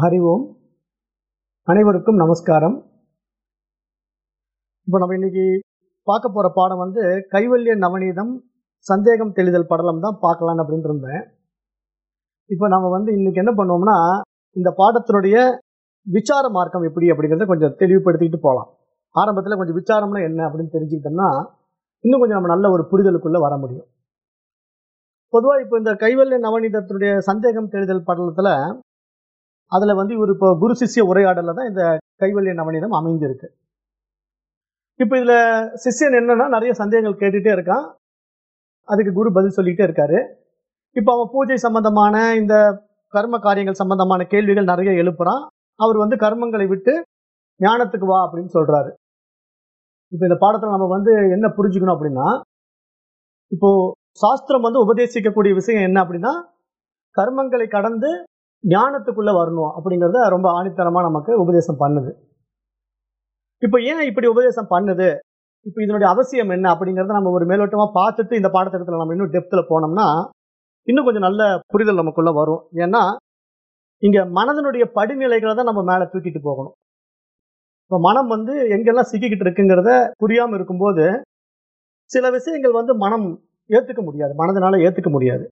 ஹரி ஓம் அனைவருக்கும் நமஸ்காரம். இப்போ நம்ம இன்னைக்கு பார்க்க போகிற பாடம் வந்து கைவல்ய நவநீதம் சந்தேகம் தெளிதல் படலம் தான் பார்க்கலான்னு அப்படின்னு இருந்தேன். இப்போ நம்ம வந்து இன்னைக்கு என்ன பண்ணுவோம்னா இந்த பாடத்தினுடைய விசார மார்க்கம் எப்படி அப்படிங்கிறத கொஞ்சம் தெளிவுபடுத்திக்கிட்டு போகலாம் ஆரம்பத்தில் கொஞ்சம் விசாரம்னா என்ன அப்படின்னு தெரிஞ்சுக்கிட்டோம்னா இன்னும் கொஞ்சம் நம்ம நல்ல ஒரு புரிதலுக்குள்ளே வர முடியும். பொதுவாக இப்போ இந்த கைவல்ய நவநீதத்தினுடைய சந்தேகம் தெளிதல் படலத்தில் அதில் வந்து இவர் இப்போ குரு சிஷ்ய உரையாடலில் தான் இந்த கைவல்ய நவநீதம் அமைந்திருக்கு. இப்போ இதில் சிஷ்யன் என்னன்னா நிறைய சந்தேகங்கள் கேட்டுகிட்டே இருக்கான். அதுக்கு குரு பதில் சொல்லிகிட்டே இருக்காரு. இப்போ அவன் பூஜை சம்பந்தமான இந்த கர்ம காரியங்கள் சம்பந்தமான கேள்விகள் நிறைய எழுப்புறான். அவர் வந்து கர்மங்களை விட்டு ஞானத்துக்கு வா அப்படின்னு சொல்கிறாரு இப்போ இந்த பாடத்தில் நம்ம வந்து என்ன புரிஞ்சுக்கணும் அப்படின்னா இப்போ சாஸ்திரம் வந்து உபதேசிக்கக்கூடிய விஷயம் என்ன அப்படின்னா கர்மங்களை கடந்து ஞானத்துக்குள்ள வரணும் அப்படிங்கிறத ரொம்ப ஆணித்தரமா நமக்கு உபதேசம் பண்ணுது. இப்போ ஏன் இப்படி உபதேசம் பண்ணுது? இப்போ இதனுடைய அவசியம் என்ன அப்படிங்கிறத நம்ம ஒரு மேலோட்டமாக பார்த்துட்டு இந்த பாடத்திட்டத்தில் நம்ம இன்னும் டெப்த்தில் போனோம்னா இன்னும் கொஞ்சம் நல்ல புரிதல் நமக்குள்ள வரும். ஏன்னா இங்கே மனதனுடைய படிநிலைகளை தான் நம்ம மேலே தூக்கிட்டு போகணும். இப்போ மனம் வந்து எங்கெல்லாம் சிக்கிக்கிட்டு இருக்குங்கிறத புரியாமல் இருக்கும்போது சில விஷயங்கள் வந்து மனம் ஏற்றுக்க முடியாது. மனதனால ஏற்றுக்க முடியாது.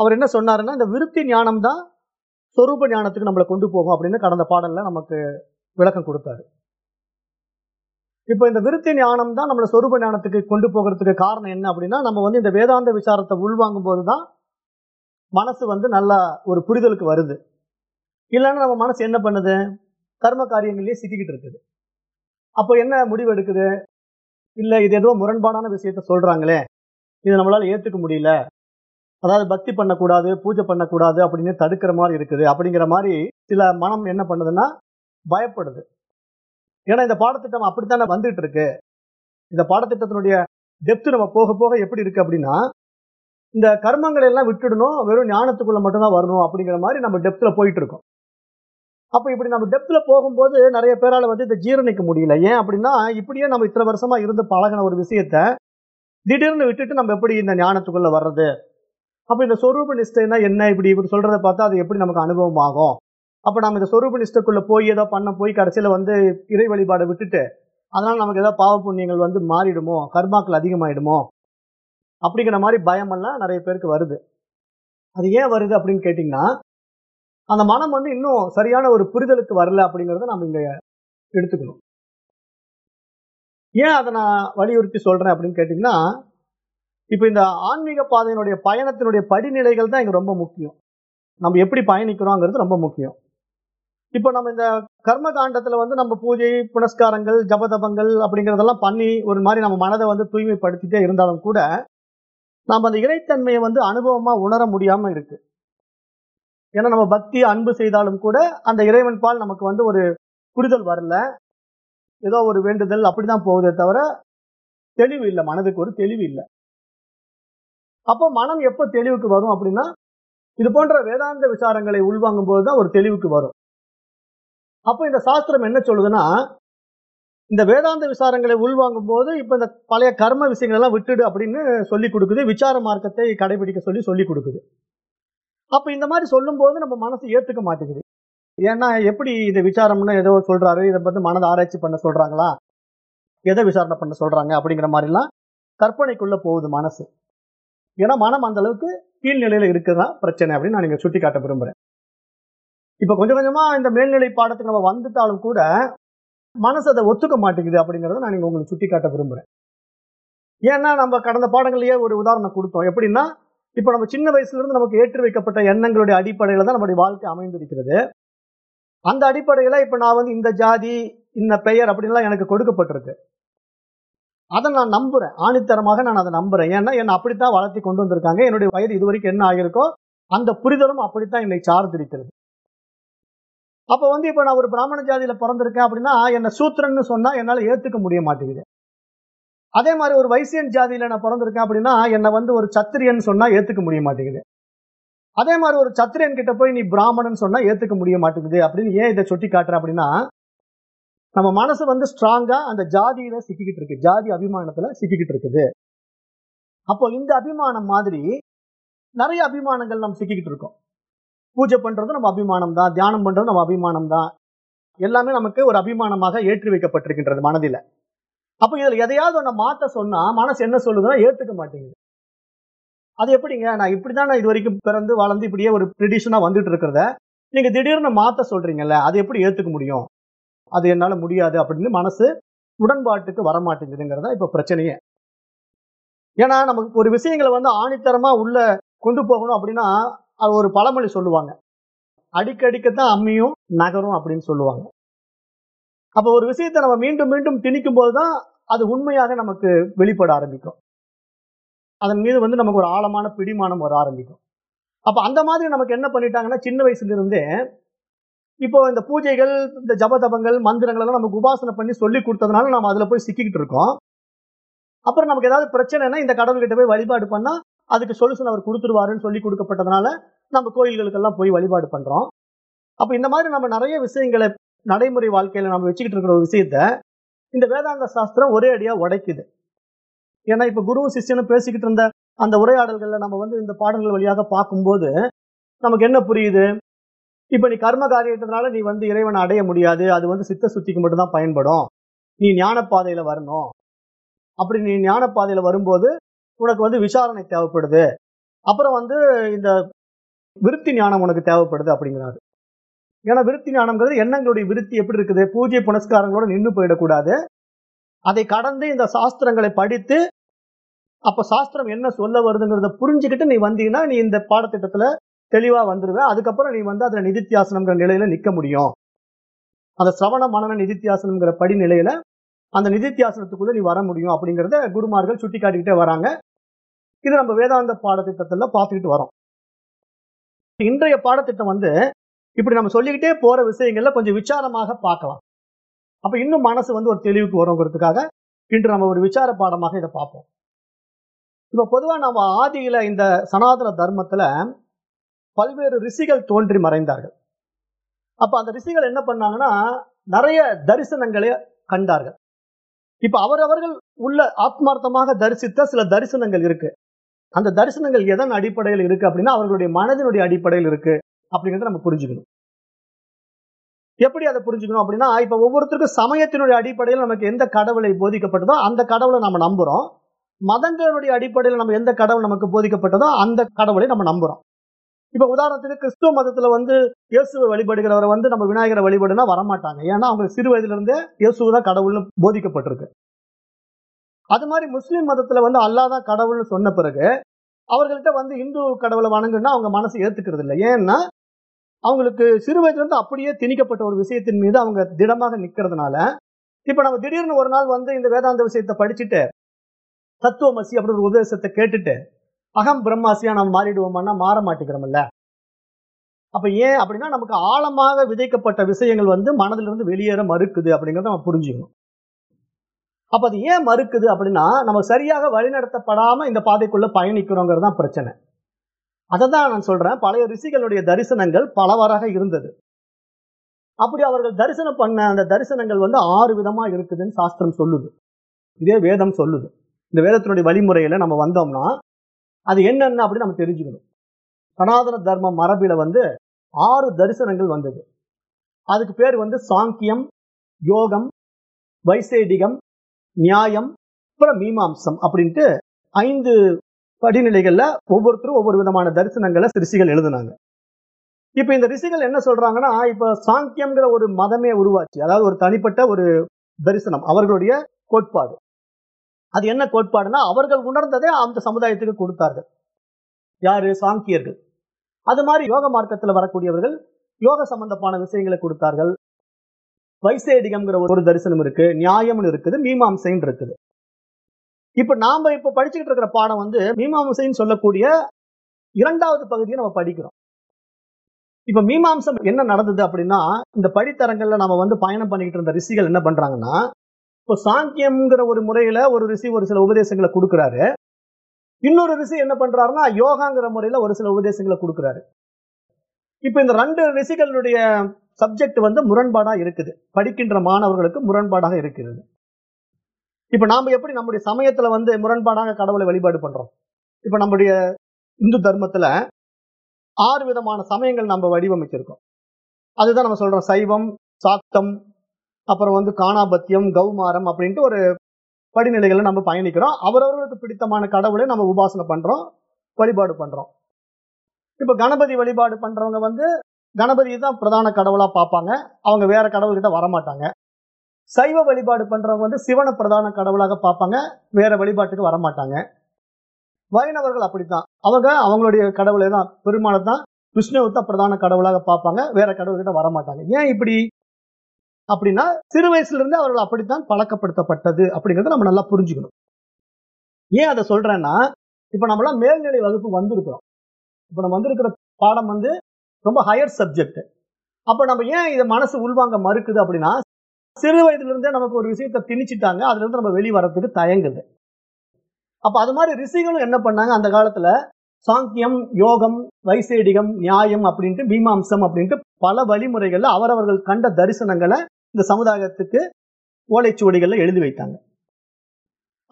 அவர் என்ன சொன்னாருன்னா இந்த விருத்தி ஞானம் தான் சொரூப ஞானத்துக்கு நம்மளை கொண்டு போகும் அப்படின்னு கடந்த பாடலில் நமக்கு விளக்கம் கொடுத்தாரு. இப்போ இந்த விருத்தி ஞானம் தான் நம்மளை சொரூப ஞானத்துக்கு கொண்டு போகிறதுக்கு காரணம் என்ன அப்படின்னா நம்ம வந்து இந்த வேதாந்த விசாரத்தை உள்வாங்கும் போது தான் மனசு வந்து நல்லா ஒரு புரிதலுக்கு வருது. இல்லைன்னா நம்ம மனசு என்ன பண்ணுது? கர்ம காரியங்கள்லேயே சிக்கிக்கிட்டு இருக்குது. அப்போ என்ன முடிவு எடுக்குது? இல்லை இது ஏதோ முரண்பாடான விஷயத்த சொல்கிறாங்களே இதை நம்மளால் ஏற்றுக்க முடியல. அதாவது பக்தி பண்ணக்கூடாது பூஜை பண்ணக்கூடாது அப்படின்னு தடுக்கிற மாதிரி இருக்குது. அப்படிங்கிற மாதிரி சில மனம் என்ன பண்ணுதுன்னா பயப்படுது. ஏன்னா இந்த பாடத்திட்டம் அப்படித்தானே வந்துட்டு இருக்கு இந்த பாடத்திட்டத்தினுடைய டெப்த்து நம்ம போக போக எப்படி இருக்கு அப்படின்னா இந்த கர்மங்களை எல்லாம் விட்டுடணும் வெறும் ஞானத்துக்குள்ள மட்டும்தான் வரணும் அப்படிங்கிற மாதிரி நம்ம டெப்த்ல போயிட்டு இருக்கோம் அப்ப இப்படி நம்ம டெப்த்ல போகும்போது நிறைய பேரால வந்து இதை ஜீரணிக்க முடியல. ஏன் அப்படின்னா இப்படியே நம்ம இத்தனை வருஷமா இருந்து பழகின ஒரு விஷயத்த திடீர்னு விட்டுட்டு நம்ம எப்படி இந்த ஞானத்துக்குள்ள வர்றது? அப்போ இந்த சொரூப நிஷ்டைனா என்ன? இப்படி இப்படி சொல்கிறத பார்த்தா அது எப்படி நமக்கு அனுபவம் ஆகும் அப்போ நம்ம இந்த சொரூப நிஷ்டைக்குள்ள போய் ஏதோ பண்ண போய் கடைசியில் வந்து இறை வழிபாடை விட்டுட்டு அதனால் நமக்கு ஏதாவது பாவ புண்ணியங்கள் வந்து மாறிடுமோ? கர்மாக்கள் அதிகமாயிடுமோ? அப்படிங்கிற மாதிரி பயமெல்லாம் நிறைய பேருக்கு வருது. அது ஏன் வருது அப்படின்னு கேட்டிங்கன்னா அந்த மனம் வந்து இன்னும் சரியான ஒரு புரிதலுக்கு வரல அப்படிங்கிறத நம்ம இங்கே எடுத்துக்கணும். ஏன் அதை நான் வலியுறுத்தி சொல்கிறேன் அப்படின்னு கேட்டிங்கன்னா இப்போ இந்த ஆன்மீக பாதையினுடைய பயணத்தினுடைய படிநிலைகள் தான் இங்கே ரொம்ப முக்கியம். நம்ம எப்படி பயணிக்கிறோங்கிறது ரொம்ப முக்கியம். இப்போ நம்ம இந்த கர்ம காண்டத்தில் வந்து நம்ம பூஜை புனஸ்காரங்கள் ஜபதபங்கள் அப்படிங்கிறதெல்லாம் பண்ணி ஒரு மாதிரி நம்ம மனதை வந்து தூய்மைப்படுத்திட்டே இருந்தாலும் கூட நாம் அந்த இறைத்தன்மையை வந்து அனுபவமாக உணர முடியாமல் இருக்குது ஏன்னா நம்ம பக்தி அன்பு செய்தாலும் கூட அந்த இறைவன் பால் நமக்கு வந்து ஒரு புரிதல் வரல. ஏதோ ஒரு வேண்டுதல் அப்படி தான் போகுதே தவிர தெளிவு இல்லை மனதுக்கு ஒரு தெளிவு இல்லை. அப்போ மனம் எப்போ தெளிவுக்கு வரும் அப்படின்னா இது போன்ற வேதாந்த விசாரங்களை உள்வாங்கும் போது தான் ஒரு தெளிவுக்கு வரும். அப்போ இந்த சாஸ்திரம் என்ன சொல்லுதுன்னா இந்த வேதாந்த விசாரங்களை உள்வாங்கும் போது இப்போ இந்த பழைய கர்ம விஷயங்கள் எல்லாம் விட்டுடு அப்படின்னு சொல்லி கொடுக்குது விசார மார்க்கத்தை கடைபிடிக்க சொல்லி சொல்லி கொடுக்குது. அப்போ இந்த மாதிரி சொல்லும் போது நம்ம மனசு ஏத்துக்க மாட்டேங்குது. ஏன்னா எப்படி இதை விசாரம்னு ஏதோ சொல்றாரு இதை பற்றி மனதை ஆராய்ச்சி பண்ண சொல்றாங்களா எதை விசாரணை பண்ண சொல்றாங்க அப்படிங்கிற மாதிரிலாம் கற்பனைக்குள்ள போகுது மனசு. ஏன்னா மனம் அந்த அளவுக்கு கீழ்நிலையில இருக்குதான் பிரச்சனை அப்படின்னு நான் இங்க சுட்டி காட்ட விரும்புறேன். இப்ப கொஞ்சம் கொஞ்சமா இந்த மேல்நிலை பாடத்துக்கு நம்ம வந்துட்டாலும் கூட மனசு அதை ஒத்துக்க மாட்டேங்குது அப்படிங்கறத நான் இங்க உங்களுக்கு சுட்டி காட்ட விரும்புறேன். ஏன்னா நம்ம கடந்த பாடங்கள்லயே ஒரு உதாரணம் கொடுத்தோம். எப்படின்னா இப்ப நம்ம சின்ன வயசுல இருந்து நமக்கு ஏற்றி வைக்கப்பட்ட எண்ணங்களுடைய அடிப்படையில தான் நம்முடைய வாழ்க்கை அமைந்திருக்கிறது. அந்த அடிப்படையில இப்ப நான் வந்து இந்த ஜாதி இந்த பெயர் அப்படின்லாம் எனக்கு கொடுக்கப்பட்டிருக்கு. அதை நான் நம்புறேன். ஆணித்தரமாக நான் அதை நம்புறேன். ஏன்னா என்னை அப்படித்தான் வளர்த்தி கொண்டு வந்திருக்காங்க. என்னுடைய வயது இது வரைக்கும் என்ன ஆகிருக்கோ அந்த புரிதலும் அப்படித்தான் என்னை சார்ந்திருக்கிறது. அப்ப வந்து இப்ப நான் ஒரு பிராமண ஜாதியில பிறந்திருக்கேன் அப்படின்னா என்னை சூத்திரன்னு சொன்னா என்னால ஏத்துக்க முடிய மாட்டேங்குது. அதே மாதிரி ஒரு வைசியன் ஜாதியில நான் பிறந்திருக்கேன் அப்படின்னா என்னை வந்து ஒரு சத்திரியன் சொன்னா ஏத்துக்க முடிய மாட்டேங்குது. அதே மாதிரி ஒரு சத்திரியன் கிட்ட போய் நீ பிராமணன் சொன்னா ஏத்துக்க முடிய மாட்டேங்குது அப்படின்னு ஏன் இதை சுட்டி காட்டுறேன் அப்படின்னா நம்ம மனசு வந்து ஸ்ட்ராங்கா அந்த ஜாதியில சிக்கிக்கிட்டு இருக்கு. ஜாதி அபிமானத்துல சிக்கிக்கிட்டு இருக்குது. அப்போ இந்த அபிமானம் மாதிரி நிறைய அபிமானங்கள் நம்ம சிக்கிக்கிட்டு இருக்கோம். பூஜை பண்றது நம்ம அபிமானம் தான். தியானம் பண்றது நம்ம அபிமானம் தான். எல்லாமே நமக்கு ஒரு அபிமானமாக ஏற்றி வைக்கப்பட்டிருக்கின்றது மனதில. அப்ப இதுல எதையாவது ஒண்ண மாத்த சொன்னா மனசு என்ன சொல்லுதுன்னா ஏத்துக்க மாட்டேங்குது. அது எப்படிங்க? நான் இப்படிதான் நான் இது வரைக்கும் பிறந்து வளர்ந்து இப்படியே ஒரு ட்ரெடிஷனா வந்துட்டு இருக்கிறத நீங்க திடீர்னு மாத்த சொல்றீங்கல்ல அது எப்படி ஏத்துக்க முடியும்? அது என்னால முடியாது அப்படின்னு மனசு உடன்பாட்டுக்கு வரமாட்டேங்குதுங்கிறதா இப்ப பிரச்சனையே. ஏன்னா நமக்கு ஒரு விஷயங்களை வந்து ஆணித்தரமா உள்ள கொண்டு போகணும் அப்படின்னா அது ஒரு பழமொழி சொல்லுவாங்க. அடிக்கடிக்கத்தான் அம்மியும் நகரும் அப்படின்னு சொல்லுவாங்க. அப்போ ஒரு விஷயத்தை நம்ம மீண்டும் மீண்டும் திணிக்கும் போதுதான் அது உண்மையாக நமக்கு வெளிப்பட ஆரம்பிக்கும். அதன் மீது வந்து நமக்கு ஒரு ஆழமான பிடிமானம் வர ஆரம்பிக்கும். அப்போ அந்த மாதிரி நமக்கு என்ன பண்ணிட்டாங்கன்னா சின்ன வயசுல இருந்தே இப்போ இந்த பூஜைகள் இந்த ஜபதபங்கள் மந்திரங்கள் எல்லாம் நமக்கு உபாசனை பண்ணி சொல்லி கொடுத்ததுனால நம்ம அதுல போய் சிக்கிக்கிட்டு இருக்கோம். அப்புறம் நமக்கு ஏதாவது பிரச்சனைனா இந்த கடவுள்கிட்ட போய் வழிபாடு பண்ணா அதுக்கு சொல்யூஷன் அவர் கொடுத்துருவாருன்னு சொல்லி கொடுக்கப்பட்டதுனால நம்ம கோயில்களுக்கெல்லாம் போய் வழிபாடு பண்றோம். அப்ப இந்த மாதிரி நம்ம நிறைய விஷயங்களை நடைமுறை வாழ்க்கையில நம்ம வச்சுக்கிட்டு இருக்கிற ஒரு விஷயத்த இந்த வேதாந்த சாஸ்திரம் ஒரே அடியா உடைக்குது. ஏன்னா இப்ப குரு சிஷ்யனும் பேசிக்கிட்டு இருந்த அந்த உரையாடல்கள்ல நம்ம வந்து இந்த பாடல்கள் வழியாக பார்க்கும்போது நமக்கு என்ன புரியுது? இப்போ நீ கர்ம காரியத்தினால நீ வந்து இறைவனை அடைய முடியாது. அது வந்து சித்த சுத்திக்கு மட்டும்தான் பயன்படும். நீ ஞான பாதையில வரணும். அப்படி நீ ஞான பாதையில வரும்போது உனக்கு வந்து விசாரணை தேவைப்படுது. அப்புறம் வந்து இந்த விருத்தி ஞானம் உனக்கு தேவைப்படுது அப்படிங்கிறாரு. ஏன்னா விருத்தி ஞானம்ங்கிறது எண்ணங்களுடைய விருத்தி எப்படி இருக்குது? பூஜை புனஸ்காரங்களோட நின்று போயிடக்கூடாது. அதை கடந்து இந்த சாஸ்திரங்களை படித்து அப்போ சாஸ்திரம் என்ன சொல்ல வருதுங்கிறத புரிஞ்சுக்கிட்டு நீ வந்தீங்கன்னா நீ இந்த பாடத்திட்டத்தில் தெளிவா வந்துடுவேன் அதுக்கப்புறம் நீ வந்து அதில் நிதித்தியாசனம்ங்கிற நிலையில நிற்க முடியும். அந்த சிரவண மனன நிதித்தியாசனம்ங்கிற படி நிலையில அந்த நிதித்தியாசனத்துக்குள்ள நீ வர முடியும் அப்படிங்கிறத குருமார்கள் சுட்டி காட்டிக்கிட்டே வராங்க. இது நம்ம வேதாந்த பாடத்திட்டத்துல பார்த்துக்கிட்டு வரோம். இன்றைய பாடத்திட்டம் வந்து இப்படி நம்ம சொல்லிக்கிட்டே போற விஷயங்கள்ல கொஞ்சம் விசாரமாக பார்க்கலாம். அப்ப இன்னும் மனசு வந்து ஒரு தெளிவுக்கு வருங்கிறதுக்காக இன்று நம்ம ஒரு விசார பாடமாக இதை பார்ப்போம். இப்ப பொதுவா நம்ம ஆதியில இந்த சனாதன தர்மத்துல பல்வேறு ரிஷிகள் தோன்றி மறைந்தார்கள். அப்ப அந்த ரிஷிகள் என்ன பண்ணாங்கன்னா நிறைய தரிசனங்களை கண்டார்கள். இப்ப அவரவர்கள் உள்ள ஆத்மார்த்தமாக தரிசித்த சில தரிசனங்கள் இருக்கு. அந்த தரிசனங்கள் எதன் அடிப்படையில் இருக்கு அப்படின்னா அவர்களுடைய மனதினுடைய அடிப்படையில் இருக்கு அப்படிங்கிறத நம்ம புரிஞ்சுக்கணும். எப்படி அதை புரிஞ்சுக்கணும் அப்படின்னா இப்ப ஒவ்வொருத்தருக்கும் சமயத்தினுடைய அடிப்படையில் நமக்கு எந்த கடவுளை போதிக்கப்பட்டதோ அந்த கடவுளை நம்ம நம்புறோம். மதங்களுடைய அடிப்படையில் நம்ம எந்த கடவுள் நமக்கு போதிக்கப்பட்டதோ அந்த கடவுளை நம்ம நம்புறோம். இப்ப உதாரணத்துக்கு கிறிஸ்துவ மதத்துல வந்து இயேசுவை வழிபடுகிறவரை வந்து நம்ம விநாயகரை வழிபடுனா வரமாட்டாங்க. ஏன்னா அவங்க சிறு வயதுல இருந்தே இயேசுவை தான் கடவுள்னு போதிக்கப்பட்டிருக்கு. அது மாதிரி முஸ்லீம் மதத்துல வந்து அல்லாஹ் தான் கடவுள்னு சொன்ன பிறகு அவர்கள்ட்ட வந்து இந்து கடவுளை வணங்குன்னா அவங்க மனசு ஏத்துக்கிறது இல்லை. ஏன்னா அவங்களுக்கு சிறு வயதுலேருந்து அப்படியே திணிக்கப்பட்ட ஒரு விஷயத்தின் மீது அவங்க திடமாக நிற்கிறதுனால இப்ப நம்ம திடீர்னு ஒரு நாள் வந்து இந்த வேதாந்த விஷயத்தை படிச்சுட்டு தத்துவமசி அப்படின்ற ஒரு உபதேசத்தை கேட்டுட்டு அகம் பிரம்மாசியா நம்ம மாறிடுவோம்னா மாற மாட்டேங்கிறோம்ல. அப்ப ஏன் அப்படின்னா நமக்கு ஆழமாக விதைக்கப்பட்ட விஷயங்கள் வந்து மனதிலிருந்து வெளியேற மறுக்குது அப்படிங்கறத நம்ம புரிஞ்சுக்கணும். அப்ப அது ஏன் மறுக்குது அப்படின்னா நம்ம சரியாக வழிநடத்தப்படாம இந்த பாதைக்குள்ள பயணிக்கிறோங்கிறது தான் பிரச்சனை. அதை தான் நான் சொல்றேன் பழைய ரிஷிகளுடைய தரிசனங்கள் பலவாறாக இருந்தது. அப்படி அவர்கள் தரிசனம் பண்ண அந்த தரிசனங்கள் வந்து ஆறு விதமா இருக்குதுன்னு சாஸ்திரம் சொல்லுது. இதே வேதம் சொல்லுது. இந்த வேதத்தினுடைய வழிமுறையில நம்ம வந்தோம்னா அது என்னென்ன அப்படின்னு நம்ம தெரிஞ்சுக்கணும். சனாதன தர்ம மரபில வந்து ஆறு தரிசனங்கள் வந்தது. அதுக்கு பேர் வந்து சாங்கியம் யோகம் வைசேடிகம் நியாயம் அப்புறம் மீமாம்சம் அப்படின்ட்டு ஐந்து படிநிலைகள்ல ஒவ்வொருத்தரும் ஒவ்வொரு விதமான தரிசனங்களை ரிஷிகள் எழுதுனாங்க. இப்ப இந்த ரிஷிகள் என்ன சொல்றாங்கன்னா இப்ப சாங்கியம்ங்கிற ஒரு மதமே உருவாச்சு. அதாவது ஒரு தனிப்பட்ட ஒரு தரிசனம் அவர்களுடைய கோட்பாடு. அது என்ன கோட்பாடுனா அவர்கள் உணர்ந்ததை அந்த சமுதாயத்துக்கு கொடுத்தார்கள். யாரு? சாங்கியர்கள். அது மாதிரி யோக மார்க்கத்துல வரக்கூடியவர்கள் யோக சம்பந்தமான விஷயங்களை கொடுத்தார்கள். வைசேடிகம்ங்கிற ஒரு தரிசனம் இருக்கு நியாயம்னு இருக்குது மீமாம்சைன்னு இருக்குது. இப்ப நாம இப்ப படிச்சுக்கிட்டு இருக்கிற பாடம் வந்து மீமாம்சைன்னு சொல்லக்கூடிய இரண்டாவது பகுதியை நம்ம படிக்கிறோம். இப்ப மீமாம்சம் என்ன நடந்தது அப்படின்னா இந்த படித்தரங்கள்ல நம்ம வந்து பயணம் பண்ணிக்கிட்டு இருந்த ரிஷிகள் என்ன பண்றாங்கன்னா இப்போ சாங்கியம்ங்கிற ஒரு முறையில ஒரு ரிஷி ஒரு சில உபதேசங்களை கொடுக்குறாரு. இன்னொரு ரிஷி என்ன பண்றாருன்னா யோகாங்கிற முறையில ஒரு சில உபதேசங்களை கொடுக்குறாரு. இப்ப இந்த ரெண்டு ரிஷிகளுடைய சப்ஜெக்ட் வந்து முரண்பாடா இருக்குது. படிக்கின்ற மாணவர்களுக்கு முரண்பாடாக இருக்கிறது. இப்ப நாம எப்படி நம்முடைய சமயத்துல வந்து முரண்பாடாக கடவுளை வழிபாடு பண்றோம்? இப்ப நம்முடைய இந்து தர்மத்துல ஆறு விதமான சமயங்கள் நம்ம வடிவமைச்சிருக்கோம். அதுதான் நம்ம சொல்றோம் சைவம் சாத்தம் அப்புறம் வந்து காணாபத்தியம் கௌமாரம் அப்படின்ட்டு ஒரு படிநிலைகளை நம்ம பயணிக்கிறோம். அவரவர்களுக்கு பிடித்தமான கடவுளை நம்ம உபாசனை பண்றோம் வழிபாடு பண்றோம். இப்ப கணபதி வழிபாடு பண்றவங்க வந்து கணபதி தான் பிரதான கடவுளா பார்ப்பாங்க. அவங்க வேற கடவுள்கிட்ட வரமாட்டாங்க. சைவ வழிபாடு பண்றவங்க வந்து சிவனை பிரதான கடவுளாக பார்ப்பாங்க வேற வழிபாட்டுக்கு வரமாட்டாங்க. வைணவர்கள் அப்படித்தான். அவங்க அவங்களுடைய கடவுளை தான் பெருமாளை தான் விஷ்ணுவை தான் பிரதான கடவுளாக பார்ப்பாங்க வேற கடவுள்கிட்ட வரமாட்டாங்க. ஏன் இப்படி அப்படின்னா சிறு வயசுல இருந்து அவர்கள் அப்படித்தான் பழக்கப்படுத்தப்பட்டது அப்படிங்கறத நம்ம நல்லா புரிஞ்சுக்கணும். ஏன் அதை சொல்றேன்னா இப்ப நம்மளாம் மேல்நிலை வகுப்பு வந்திருக்கிறோம். இப்ப நம்ம வந்திருக்கிற பாடம் வந்து ரொம்ப ஹையர் சப்ஜெக்ட் அப்ப நம்ம ஏன் இதை மனசு உள்வாங்க மறுக்குது அப்படின்னா சிறு வயதுல இருந்தே நமக்கு ஒரு விஷயத்தை திணிச்சிட்டாங்க அதுல இருந்து நம்ம வெளி வர்றதுக்கு தயங்குது. அப்ப அது மாதிரி ரிஷிகளும் என்ன பண்ணாங்க அந்த காலத்துல சாங்கியம் யோகம் வைசேடிகம் நியாயம் அப்படின்ட்டு மீமாம்சம் அப்படின்ட்டு பல வழிமுறைகள்ல அவரவர்கள் கண்ட தரிசனங்களை இந்த சமுதாயத்துக்கு ஓலைச்சுவடிகள்ல எழுதி வைத்தாங்க.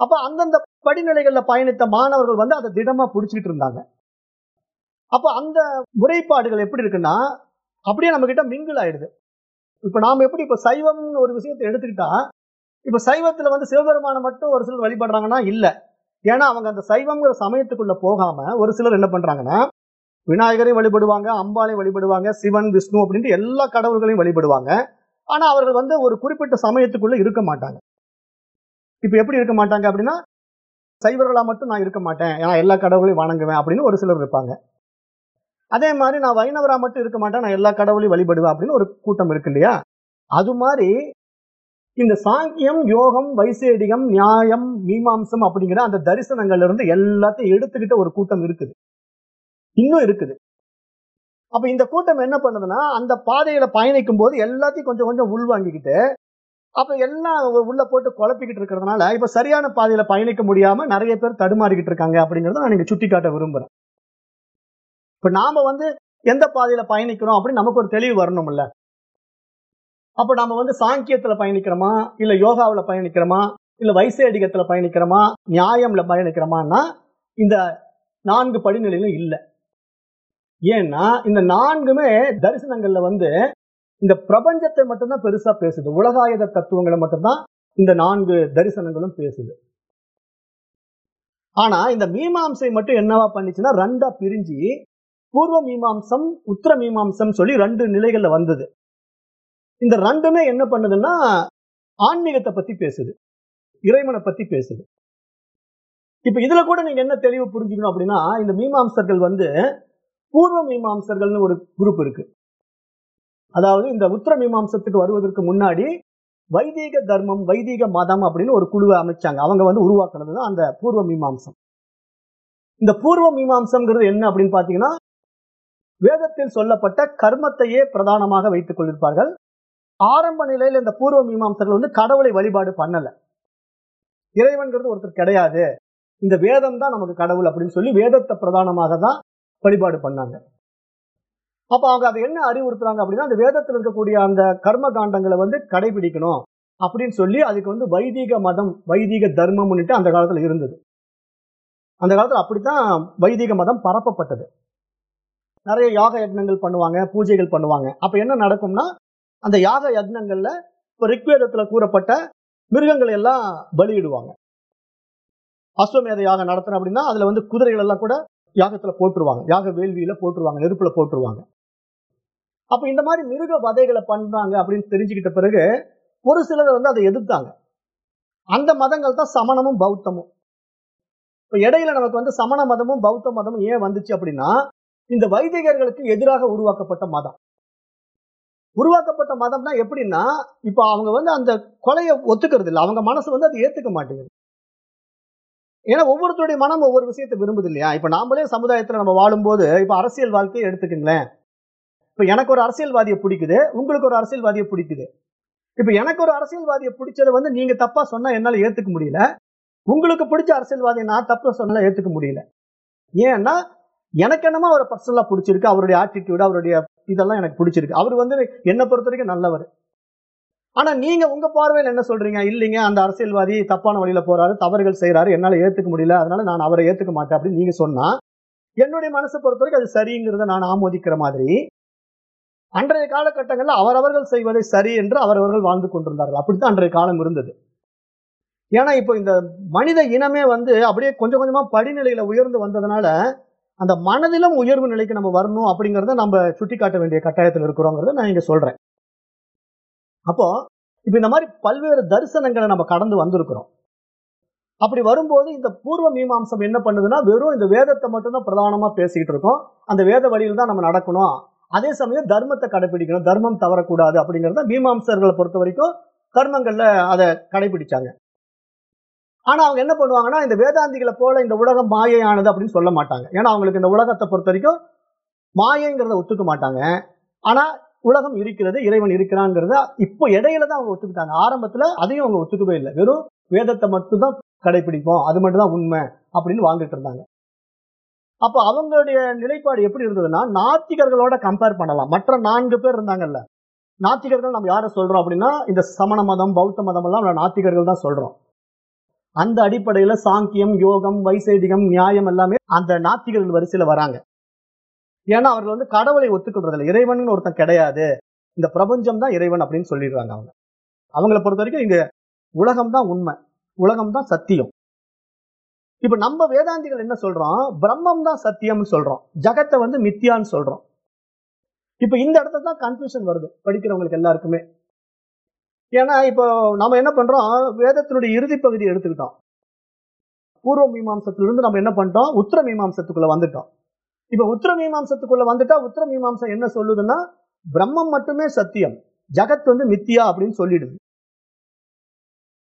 அப்ப அந்தந்த படிநிலைகள்ல பயணித்த மாணவர்கள் வந்து அதை திடமா புடிச்சுக்கிட்டு இருந்தாங்க. அப்ப அந்த முறைப்பாடுகள் எப்படி இருக்குன்னா அப்படியே நம்ம கிட்ட மிங்கிள் ஆயிடுது. இப்ப நாம எப்படி இப்ப சைவம்னு ஒரு விஷயத்தை எடுத்துக்கிட்டா இப்ப சைவத்துல வந்து சிவபெருமானை மட்டும் ஒரு சிலர் வழிபடுறாங்கன்னா இல்ல. ஏன்னா அவங்க அந்த சைவம்ங்கிற சமயத்துக்குள்ள போகாம ஒரு சிலர் என்ன பண்றாங்கன்னா விநாயகரையும் வழிபடுவாங்க அம்பாலையும் வழிபடுவாங்க சிவன் விஷ்ணு அப்படின்ட்டு எல்லா கடவுள்களையும் வழிபடுவாங்க. ஆனா அவர்கள் வந்து ஒரு குறிப்பிட்ட சமயத்துக்குள்ள இருக்க மாட்டாங்க. இப்ப எப்படி இருக்க மாட்டாங்க அப்படின்னா சைவர்களா மட்டும் நான் இருக்க மாட்டேன். ஏன்னா எல்லா கடவுளையும் வணங்குவேன் அப்படின்னு ஒரு சிலர் இருப்பாங்க. அதே மாதிரி நான் வைணவரா மட்டும் இருக்க மாட்டேன். நான் எல்லா கடவுளையும் வழிபடுவேன் அப்படின்னு ஒரு கூட்டம் இருக்கு இல்லையா? அது மாதிரி இந்த சாங்கியம் யோகம் வைசேடிகம் நியாயம் மீமாம்சம் அப்படிங்கிற அந்த தரிசனங்கள்ல இருந்து எல்லாத்தையும் எடுத்துக்கிட்ட ஒரு கூட்டம் இருக்குது. இன்னும் இருக்குது. அப்ப இந்த கூட்டம் என்ன பண்ணுதுன்னா அந்த பாதையில பயணிக்கும் போது எல்லாத்தையும் கொஞ்சம் கொஞ்சம் உள்வாங்கிக்கிட்டு அப்ப எல்லாம் உள்ள போட்டு குழப்பிக்கிட்டு இருக்கிறதுனால இப்ப சரியான பாதையில பயணிக்க முடியாம நிறைய பேர் தடுமாறிக்கிட்டு இருக்காங்க அப்படிங்கறத நான் நீங்க சுட்டி காட்ட விரும்புறேன். இப்ப நாம வந்து எந்த பாதையில பயணிக்கிறோம் அப்படின்னு நமக்கு ஒரு தெளிவு வரணும்ல. அப்ப நாம வந்து சாங்கியத்துல பயணிக்கிறோமா இல்ல யோகாவில பயணிக்கிறோமா இல்ல வைசேடிகத்துல பயணிக்கிறோமா நியாயம்ல பயணிக்கிறோமான்னா இந்த நான்கு படிநிலையிலும் இல்லை. ஏன்னா இந்த நான்குமே தரிசனங்கள்ல வந்து இந்த பிரபஞ்சத்தை மட்டும்தான் பெருசா பேசுது. உலகாயுத தத்துவங்களை மட்டும்தான் இந்த நான்கு தரிசனங்களும் பேசுது. ஆனா இந்த மீமாம்சை மட்டும் என்னவா பண்ணிச்சுன்னா ரெண்டா பிரிஞ்சு பூர்வ மீமாம்சம் உத்தர மீமாம்சம் சொல்லி ரெண்டு நிலைகள்ல வந்தது. இந்த ரெண்டுமே என்ன பண்ணுதுன்னா ஆன்மீகத்தை பத்தி பேசுது. இறைவனை பத்தி பேசுது. இப்ப இதுல கூட நீங்க என்ன தெளிவு புரிஞ்சுக்கணும் அப்படின்னா இந்த மீமாம்சர்கள் வந்து பூர்வ மீமாம்சர்கள்னு ஒரு குரூப் இருக்கு. அதாவது இந்த உத்தர மீமாம்சத்துக்கு வருவதற்கு முன்னாடி வைதீக தர்மம் வைதீக மதம் அப்படின்னு ஒரு குழுவை அமைச்சாங்க. அவங்க வந்து உருவாக்குனது தான் அந்த பூர்வ மீமாம்சம். இந்த பூர்வ மீமாம்சம்ங்கிறது என்ன அப்படின்னு பாத்தீங்கன்னா வேதத்தில் சொல்லப்பட்ட கர்மத்தையே பிரதானமாக வைத்துக் கொண்டிருப்பார்கள். ஆரம்ப நிலையில் இந்த பூர்வ மீமாம்சர்கள் வந்து கடவுளை வழிபாடு பண்ணல. இறைவன்கிறது ஒருத்தர் கிடையாது. இந்த வேதம் தான் நமக்கு கடவுள் அப்படின்னு சொல்லி வேதத்தை பிரதானமாக தான் வழிபாடு பண்ணாங்க. அப்ப அவங்க அதை என்ன அறிவுறுத்துறாங்க அப்படின்னா அந்த வேதத்தில் இருக்கக்கூடிய அந்த கர்ம காண்டங்களை வந்து கடைபிடிக்கணும் அப்படின்னு சொல்லி அதுக்கு வந்து வைதிக மதம் வைதிக தர்மம்னுட்டு அந்த காலத்துல இருந்தது. அந்த காலத்துல அப்படித்தான் வைதிக மதம் பரப்பப்பட்டது. நிறைய யாக யக்னங்கள் பண்ணுவாங்க பூஜைகள் பண்ணுவாங்க. அப்ப என்ன நடக்கும்னா அந்த யாக யக்னங்கள்ல இப்போ ரிக்வேதத்துல கூறப்பட்ட மிருகங்களை எல்லாம் பலியிடுவாங்க. அஸ்வமேத யாகம் நடத்துறோம் அப்படின்னா அதுல வந்து குதிரைகள் எல்லாம் கூட யாகத்துல போட்டுருவாங்க யாக வேள்வியில போட்டுருவாங்க நெருப்புல போட்டுருவாங்க அப்ப இந்த மாதிரி மிருக வதைகளை பண்றாங்க அப்படின்னு தெரிஞ்சுக்கிட்ட பிறகு ஒரு சிலர் வந்து அதை எதிர்த்தாங்க. அந்த மதங்கள் தான் சமணமும் பௌத்தமும். இப்ப இடையில நமக்கு வந்து சமண மதமும் பௌத்த மதமும் ஏன் வந்துச்சு அப்படின்னா இந்த வைதிகர்களுக்கு எதிராக உருவாக்கப்பட்ட மதம். உருவாக்கப்பட்ட மதம்னா எப்படின்னா இப்போ அவங்க வந்து அந்த கொலையை ஒத்துக்கிறது இல்லை அவங்க மனசு வந்து அதை ஏத்துக்க மாட்டேங்குது. ஏன்னா ஒவ்வொருத்தருடைய மனம் ஒவ்வொரு விஷயத்தை விரும்புது இல்லையா இப்ப நாமளே சமுதாயத்தில் நம்ம வாழும்போது இப்ப அரசியல் வாழ்க்கையை எடுத்துக்கங்களேன். இப்ப எனக்கு ஒரு அரசியல்வாதியை பிடிக்குது உங்களுக்கு ஒரு அரசியல்வாதியை பிடிக்குது. இப்ப எனக்கு ஒரு அரசியல்வாதியை பிடிச்சதை வந்து நீங்க தப்பா சொன்னா என்னால ஏத்துக்க முடியல. உங்களுக்கு பிடிச்ச அரசியல்வாதியை நான் தப்பாக சொன்னால் ஏத்துக்க முடியல. ஏன்னா எனக்கு என்னமோ அவரை பர்சனலாக பிடிச்சிருக்கு அவருடைய ஆட்டிடியூடு அவருடைய இதெல்லாம் எனக்கு பிடிச்சிருக்கு. அவர் வந்து என்னை பொறுத்த வரைக்கும் நல்லவர். ஆனா நீங்க உங்க பார்வையில் என்ன சொல்றீங்க? இல்லைங்க அந்த அரசியல்வாதி தப்பான வழியில போறாரு தவறுகள் செய்யறாரு என்னால ஏத்துக்க முடியல அதனால நான் அவரை ஏத்துக்க மாட்டேன் அப்படின்னு நீங்க சொன்னா என்னுடைய மனசை பொறுத்த வரைக்கும் அது சரிங்கிறத நான் ஆமோதிக்கிற மாதிரி அன்றைய காலகட்டங்களில் அவரவர்கள் செய்வதை சரி என்று அவரவர்கள் வாழ்ந்து கொண்டிருந்தார்கள். அப்படித்தான் அன்றைய காலம் இருந்தது. ஏன்னா இப்போ இந்த மனித இனமே வந்து அப்படியே கொஞ்சம் கொஞ்சமா படிநிலையில உயர்ந்து வந்ததுனால அந்த மனதிலும் உயர்வு நிலைக்கு நம்ம வரணும் அப்படிங்கறத நம்ம சுட்டி காட்ட வேண்டிய கட்டாயத்தில் இருக்கிறோங்கிறத நான் இங்க சொல்றேன். அப்போ இப்போ இந்த மாதிரி பல்வேறு தரிசனங்களை நம்ம கடந்து வந்திருக்கிறோம். அப்படி வரும்போது இந்த பூர்வ மீமாம்சம் என்ன பண்ணுதுன்னா வெறும் இந்த வேதத்தை மட்டும்தான் பிரதானமா பேசிக்கிட்டு இருக்கோம். அந்த வேத வழியில் தான் நம்ம நடக்கணும். அதே சமயம் தர்மத்தை கடைபிடிக்கணும். தர்மம் தவறக்கூடாது அப்படிங்கறத மீமாம்சர்களை பொறுத்த வரைக்கும் கர்மங்கள்ல அதை கடைபிடிச்சாங்க. ஆனா அவங்க என்ன பண்ணுவாங்கன்னா இந்த வேதாந்திகளை போல இந்த உலகம் மாயையானது அப்படின்னு சொல்ல மாட்டாங்க. ஏன்னா அவங்களுக்கு இந்த உலகத்தை பொறுத்த வரைக்கும் மாயைங்கிறத ஒத்துக்க மாட்டாங்க. ஆனா உலகம் இருக்கிறது இறைவன் இருக்கிறாங்கிறத இப்போ இடையில தான் அவங்க ஒத்துக்கிட்டாங்க. ஆரம்பத்துல அதையும் அவங்க ஒத்துக்கவே இல்லை. வெறும் வேதத்தை மட்டும்தான் கடைபிடிப்போம் அது மட்டும் தான் உண்மை அப்படின்னு வாழ்ந்துட்டு இருந்தாங்க. அப்போ அவங்களுடைய நிலைப்பாடு எப்படி இருந்ததுன்னா நாத்திகர்களோட கம்பேர் பண்ணலாம். மற்ற நான்கு பேர் இருந்தாங்கல்ல நாத்திகர்கள் நம்ம யாரை சொல்றோம் அப்படின்னா இந்த சமண மதம் பௌத்த மதம் எல்லாம் நம்ம நாத்திகர்கள் தான் சொல்றோம். அந்த அடிப்படையில சாங்கியம் யோகம் வைசேதிகம் நியாயம் எல்லாமே அந்த நாத்திகர்கள் வரிசையில வராங்க. ஏன்னா அவர்கள் வந்து கடவுளை ஒத்துக்கொள்றது இல்லை இறைவன் ஒருத்தன் கிடையாது. இந்த பிரபஞ்சம் தான் இறைவன் அப்படின்னு சொல்லிடுறாங்க அவங்க. அவங்கள பொறுத்த வரைக்கும் இங்க உலகம் தான் உண்மை. உலகம் தான் சத்தியம். இப்ப நம்ம வேதாந்திகள் என்ன சொல்றோம்? பிரம்மம் தான் சத்தியம்னு சொல்றோம். ஜகத்தை வந்து மித்தியான்னு சொல்றோம். இப்ப இந்த இடத்துல தான் கன்ஃபியூஷன் வருது. படிக்கிறவங்களுக்கு எல்லாருக்குமே. ஏன்னா இப்போ நம்ம என்ன பண்றோம்? வேதத்தினுடைய இறுதி பகுதியை எடுத்துக்கிட்டோம். பூர்வ மீமாம்சத்திலிருந்து நம்ம என்ன பண்ணிட்டோம்? உத்தர மீமாம்சத்துக்குள்ள வந்துட்டோம். இப்ப உத்தர மீமாம்சத்துக்குள்ள வந்துட்டா உத்தர மீமாம்சம் என்ன சொல்லுதுன்னா பிரம்மம் மட்டுமே சத்தியம் ஜகத் வந்து மித்தியா அப்படின்னு சொல்லிடுது.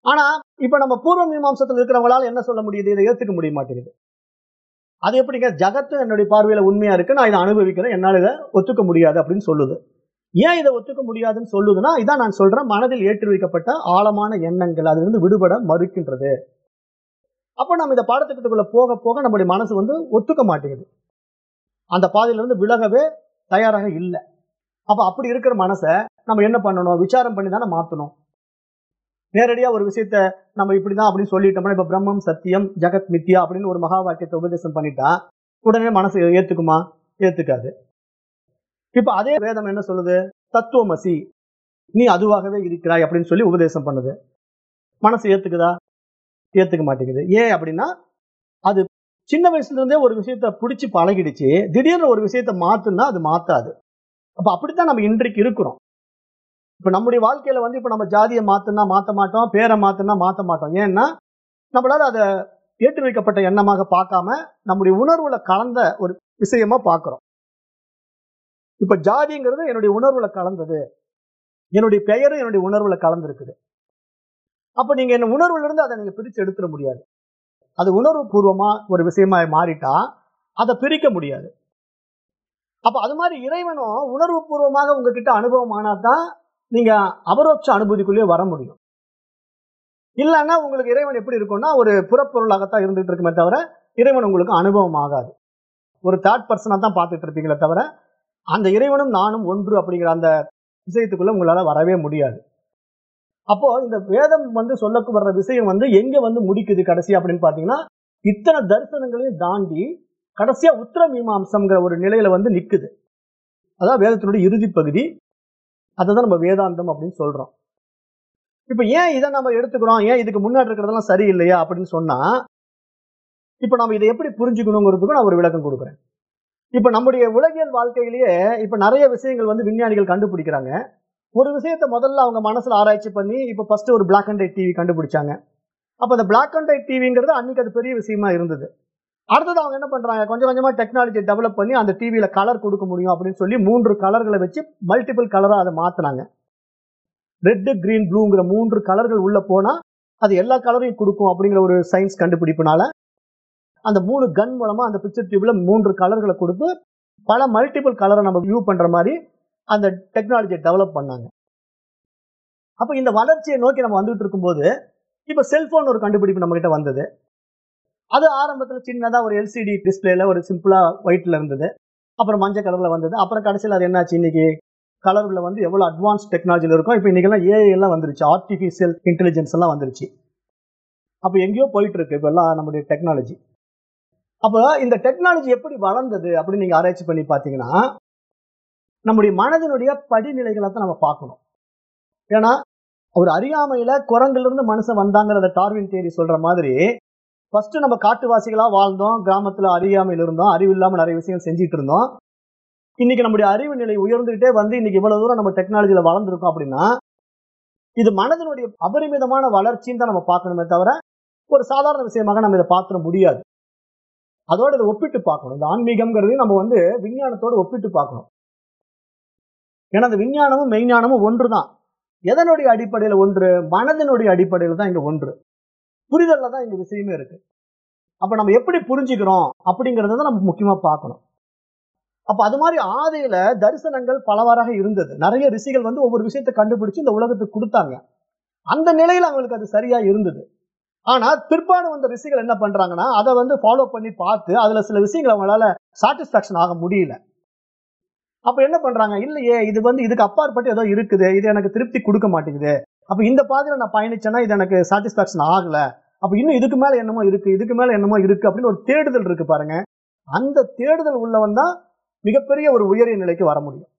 ஆனா இப்ப நம்ம பூர்வ மீமாம்சத்தில் இருக்கிறவங்களால என்ன சொல்ல முடியுது? இதை ஏத்துக்க முடிய மாட்டேங்குது. அது எப்படிங்க? ஜகத்து என்னுடைய பார்வையில உண்மையா இருக்கு நான் இதை அனுபவிக்கிறேன் என்னால இதை ஒத்துக்க முடியாது அப்படின்னு சொல்லுது. ஏன் இதை ஒத்துக்க முடியாதுன்னு சொல்லுதுன்னா இதான் நான் சொல்றேன் மனதில் ஏற்றி வைக்கப்பட்ட ஆழமான எண்ணங்கள் அதிலிருந்து விடுபட மறுக்கின்றது. அப்போ நம்ம இந்த பாடத்திட்டத்துக்குள்ள போக போக நம்முடைய மனசு வந்து ஒத்துக்க மாட்டேங்குது. அந்த பாதையிலிருந்து விலகவே தயாராக இல்லை. அப்ப அப்படி இருக்கிற மனசை நம்ம என்ன பண்ணணும்? விசாரம் பண்ணி தானே மாத்தணும். நேரடியா ஒரு விஷயத்த நம்ம இப்படிதான் அப்படின்னு சொல்லிட்டோம்னா இப்ப பிரம்மம் சத்தியம் ஜெகத் மித்யா அப்படின்னு ஒரு மகா வாக்கியத்தை உபதேசம் பண்ணிட்டா உடனே மனசு ஏத்துக்குமா? ஏத்துக்காது. இப்ப அதே வேதம் என்ன சொல்லுது? தத்துவமசி நீ அதுவாகவே இருக்கிறாய் அப்படின்னு சொல்லி உபதேசம் பண்ணுது. மனசு ஏத்துக்குதா? ஏத்துக்க மாட்டேங்குது. ஏன் அப்படின்னா அது சின்ன வயசுல இருந்தே ஒரு விஷயத்த பிடிச்சி பழகிடுச்சு திடீர்னு ஒரு விஷயத்த மாத்துனா அது மாத்தாது. அப்ப அப்படித்தான் நம்ம இன்றைக்கு இருக்கிறோம். இப்ப நம்முடைய வாழ்க்கையில வந்து இப்ப நம்ம ஜாதியை மாத்துனா மாத்த மாட்டோம் பேரை மாத்துனா மாத்த மாட்டோம். ஏன்னா நம்மளால அதை ஏற்றி வைக்கப்பட்ட எண்ணமாக பார்க்காம நம்முடைய உணர்வுல கலந்த ஒரு விஷயமா பார்க்கிறோம். இப்ப ஜாதிங்கிறது என்னுடைய உணர்வுல கலந்தது. என்னுடைய பெயரும் என்னுடைய உணர்வுல கலந்துருக்குது. அப்ப நீங்க என்ன உணர்வுல இருந்து அதை நீங்க பிரிச்சு எடுத்துட முடியாது. அது உணர்வு பூர்வமாக ஒரு விஷயமா மாறிட்டா அதை பிரிக்க முடியாது. அப்போ அது மாதிரி இறைவனும் உணர்வு பூர்வமாக உங்ககிட்ட அனுபவம் ஆனாதான் நீங்க அபரோட்ச அனுபூதிக்குள்ளேயே வர முடியும். இல்லைன்னா உங்களுக்கு இறைவன் எப்படி இருக்கும்னா ஒரு புறப்பொருளாகத்தான் இருந்துகிட்டு இருக்குமே தவிர இறைவன் உங்களுக்கு அனுபவம் ஆகாது. ஒரு தேர்ட் பர்சனாக தான் பார்த்துட்டு இருப்பீங்களே தவிர அந்த இறைவனும் நானும் ஒன்று அப்படிங்கிற அந்த விஷயத்துக்குள்ளே உங்களால் வரவே முடியாது. அப்போ இந்த வேதம் வந்து சொல்லக்கு வர்ற விஷயம் வந்து எங்க வந்து முடிக்குது கடைசி அப்படின்னு பாத்தீங்கன்னா இத்தனை தரிசனங்களையும் தாண்டி கடைசியா உத்தர மீமாம்சம்ங்கிற ஒரு நிலையில வந்து நிக்குது. அதான் வேதத்தினுடைய இறுதி பகுதி. அதை தான் நம்ம வேதாந்தம் அப்படின்னு சொல்றோம். இப்ப ஏன் இதை நம்ம எடுத்துக்கிறோம்? ஏன் இதுக்கு முன்னாடி இருக்கிறதெல்லாம் சரியில்லையா அப்படின்னு சொன்னா இப்ப நம்ம இதை எப்படி புரிஞ்சுக்கணுங்கிறதுக்கும் நான் ஒரு விளக்கம் கொடுக்குறேன். இப்ப நம்முடைய உலகியல் வாழ்க்கையிலேயே இப்ப நிறைய விஷயங்கள் வந்து விஞ்ஞானிகள் கண்டுபிடிக்கிறாங்க. ஒரு விஷயத்த முதல்ல அவங்க மனசில் ஆராய்ச்சி பண்ணி இப்போ ஃபஸ்ட்டு ஒரு பிளாக் அண்ட் ஒயிட் டிவி கண்டுபிடிச்சாங்க. அப்போ அந்த பிளாக் அண்ட் ஒயிட் டிவிங்கிறது அன்றைக்கி அது பெரிய விஷயமா இருந்தது. அடுத்தது அவங்க என்ன பண்ணுறாங்க கொஞ்சம் கொஞ்சமாக டெக்னாலஜி டெவலப் பண்ணி அந்த டிவியில் கலர் கொடுக்க முடியும் அப்படின்னு சொல்லி மூன்று கலர்களை வச்சு மல்டிபிள் கலராக அதை மாற்றினாங்க ரெட்டு கிரீன் ப்ளூங்கிற மூன்று கலர்கள் உள்ளே போனால் அது எல்லா கலரையும் கொடுக்கும் அப்படிங்கிற ஒரு சயின்ஸ் கண்டுபிடிப்புனால அந்த மூணு கன் மூலமாக அந்த பிக்சர் டியூப்பில் மூன்று கலர்களை கொடுத்து பல மல்டிபிள் கலரை நம்ம வியூ பண்ணுற மாதிரி அந்த டெக்னாலஜியை டெவலப் பண்ணாங்க. அப்போ இந்த வளர்ச்சியை நோக்கி நம்ம வந்துகிட்டு இருக்கும்போது இப்போ செல்ஃபோன் ஒரு கண்டுபிடிப்பு நம்மகிட்ட வந்தது. அது ஆரம்பத்தில் சின்னதாக ஒரு எல்சிடி டிஸ்பிளேல ஒரு சிம்பிளாக ஒயிட்டில் இருந்தது. அப்புறம் மஞ்சள் கலரில் வந்தது. அப்புறம் கடைசியில் அது என்னாச்சு? இன்னைக்கு கலரில் வந்து எவ்வளோ அட்வான்ஸ் டெக்னாலஜியில் இருக்கும் இப்போ இன்றைக்கெல்லாம் ஏஐ எல்லாம் வந்துருச்சு. ஆர்டிஃபிஷியல் இன்டெலிஜென்ஸ் எல்லாம் வந்துருச்சு. அப்போ எங்கேயோ போயிட்டு இருக்கு இப்போல்லாம் நம்முடைய டெக்னாலஜி அப்போ இந்த டெக்னாலஜி எப்படி வளர்ந்தது அப்படின்னு நீங்கள் ஆராய்ச்சி பண்ணி பார்த்தீங்கன்னா நம்முடைய மனதினுடைய படிநிலைகளை தான் நம்ம பார்க்கணும். ஏன்னா ஒரு அறியாமையில குரங்குல இருந்து மனுஷன் வந்தாங்கிறத டார்வின் தேரி சொல்ற மாதிரி ஃபர்ஸ்ட் நம்ம காட்டுவாசிகளா வாழ்ந்தோம் கிராமத்துல அறியாமையில் இருந்தோம் அறிவு இல்லாம நிறைய விஷயங்கள் செஞ்சுட்டு இருந்தோம். இன்னைக்கு நம்முடைய அறிவு நிலை உயர்ந்துகிட்டே வந்து இன்னைக்கு இவ்வளவு தூரம் நம்ம டெக்னாலஜில வளர்ந்துருக்கோம் அப்படின்னா இது மனதினுடைய அபரிமிதமான வளர்ச்சின்னு தான் நம்ம பார்க்கணுமே தவிர ஒரு சாதாரண விஷயமாக நம்ம இதை பார்த்துட முடியாது. அதோட இதை ஒப்பிட்டு பார்க்கணும். இந்த ஆன்மீகம்ங்கிறது நம்ம வந்து விஞ்ஞானத்தோட ஒப்பிட்டு பார்க்கணும். ஏன்னா அந்த விஞ்ஞானமும் மெய்ஞானமும் ஒன்று தான் எதனுடைய அடிப்படையில் ஒன்று? மனதினுடைய அடிப்படையில் தான் இங்க ஒன்று. புரிதலில் தான் இங்கே விஷயமே இருக்கு. அப்ப நம்ம எப்படி புரிஞ்சுக்கிறோம்? அப்படிங்கறத தான் நம்ம முக்கியமா பார்க்கணும். அப்ப அது மாதிரி ஆதியில தரிசனங்கள் பலவாறாக இருந்தது. நிறைய ரிஷிகள் வந்து ஒவ்வொரு விஷயத்தை கண்டுபிடிச்சு இந்த உலகத்துக்கு கொடுத்தாங்க. அந்த நிலையில அவங்களுக்கு அது சரியா இருந்தது. ஆனா பிற்பாடு வந்த ரிஷிகள் என்ன பண்றாங்கன்னா அதை வந்து ஃபாலோ பண்ணி பார்த்து அதுல சில விஷயங்கள் அவங்களால சாட்டிஸ்பாக்சன் ஆக முடியல. அப்ப என்ன பண்றாங்க? இல்லையே இது வந்து இதுக்கு அப்பாற்பட்டு ஏதோ இருக்குது. இது எனக்கு திருப்தி கொடுக்க மாட்டேங்குது. அப்ப இந்த பாதையில நான் பயணிச்சேன்னா இது எனக்கு சாட்டிஸ்பாக்சன் ஆகல. அப்ப இன்னும் இதுக்கு மேல என்னமோ இருக்கு இதுக்கு மேல என்னமோ இருக்கு அப்படின்னு ஒரு தேடுதல் இருக்கு பாருங்க. அந்த தேடுதல் உள்ளவன் தான் மிகப்பெரிய ஒரு உயரிய நிலைக்கு வர முடியும்.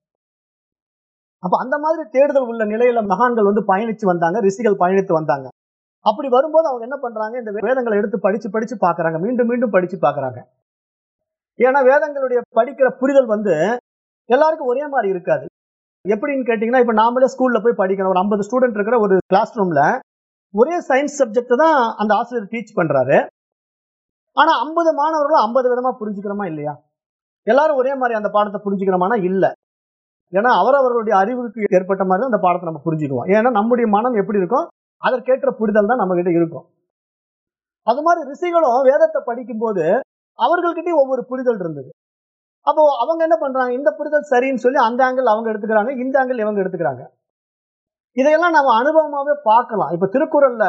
அப்ப அந்த மாதிரி தேடுதல் உள்ள நிலையில மகான்கள் வந்து பயணிச்சு வந்தாங்க ரிஷிகள் பயணித்து வந்தாங்க. அப்படி வரும்போது அவங்க என்ன பண்றாங்க? இந்த வேதங்களை எடுத்து படிச்சு படிச்சு பாக்குறாங்க. மீண்டும் மீண்டும் படிச்சு பாக்குறாங்க. ஏன்னா வேதங்களுடைய படிக்கிற புரிதல் வந்து எல்லாருக்கும் ஒரே மாதிரி இருக்காது. எப்படின்னு கேட்டிங்கன்னா இப்ப நாமளே ஸ்கூல்ல போய் படிக்கணும் ஒரு ஐம்பது ஸ்டூடெண்ட் இருக்கிற ஒரு கிளாஸ் ரூம்ல ஒரே சயின்ஸ் சப்ஜெக்ட் தான் அந்த ஆசிரியர் டீச் பண்றாரு. ஆனா ஐம்பது மாணவர்களும் ஐம்பது விதமா புரிஞ்சுக்கிறோமா இல்லையா? எல்லாரும் ஒரே மாதிரி அந்த பாடத்தை புரிஞ்சுக்கிறோமானா இல்ல. ஏன்னா அவரவர்களுடைய அறிவுக்கு ஏற்பட்ட மாதிரி தான் அந்த பாடத்தை நம்ம புரிஞ்சுக்குவோம். ஏன்னா நம்முடைய மனம் எப்படி இருக்கும் அதற்கேற்ற புரிதல் தான் நம்ம கிட்ட இருக்கும். அது மாதிரி ரிஷிகளும் வேதத்தை படிக்கும்போது அவர்கள்கிட்டயும் ஒவ்வொரு புரிதல் இருந்தது. அப்போ அவங்க என்ன பண்றாங்க? இந்த புரிதல் சரின்னு சொல்லி அந்த ஆங்கிள் அவங்க எடுத்துக்கிறாங்க இந்த ஆங்கிள் இவங்க எடுத்துக்கிறாங்க. இதையெல்லாம் நம்ம அனுபவமாவே பார்க்கலாம். இப்ப திருக்குறள்ல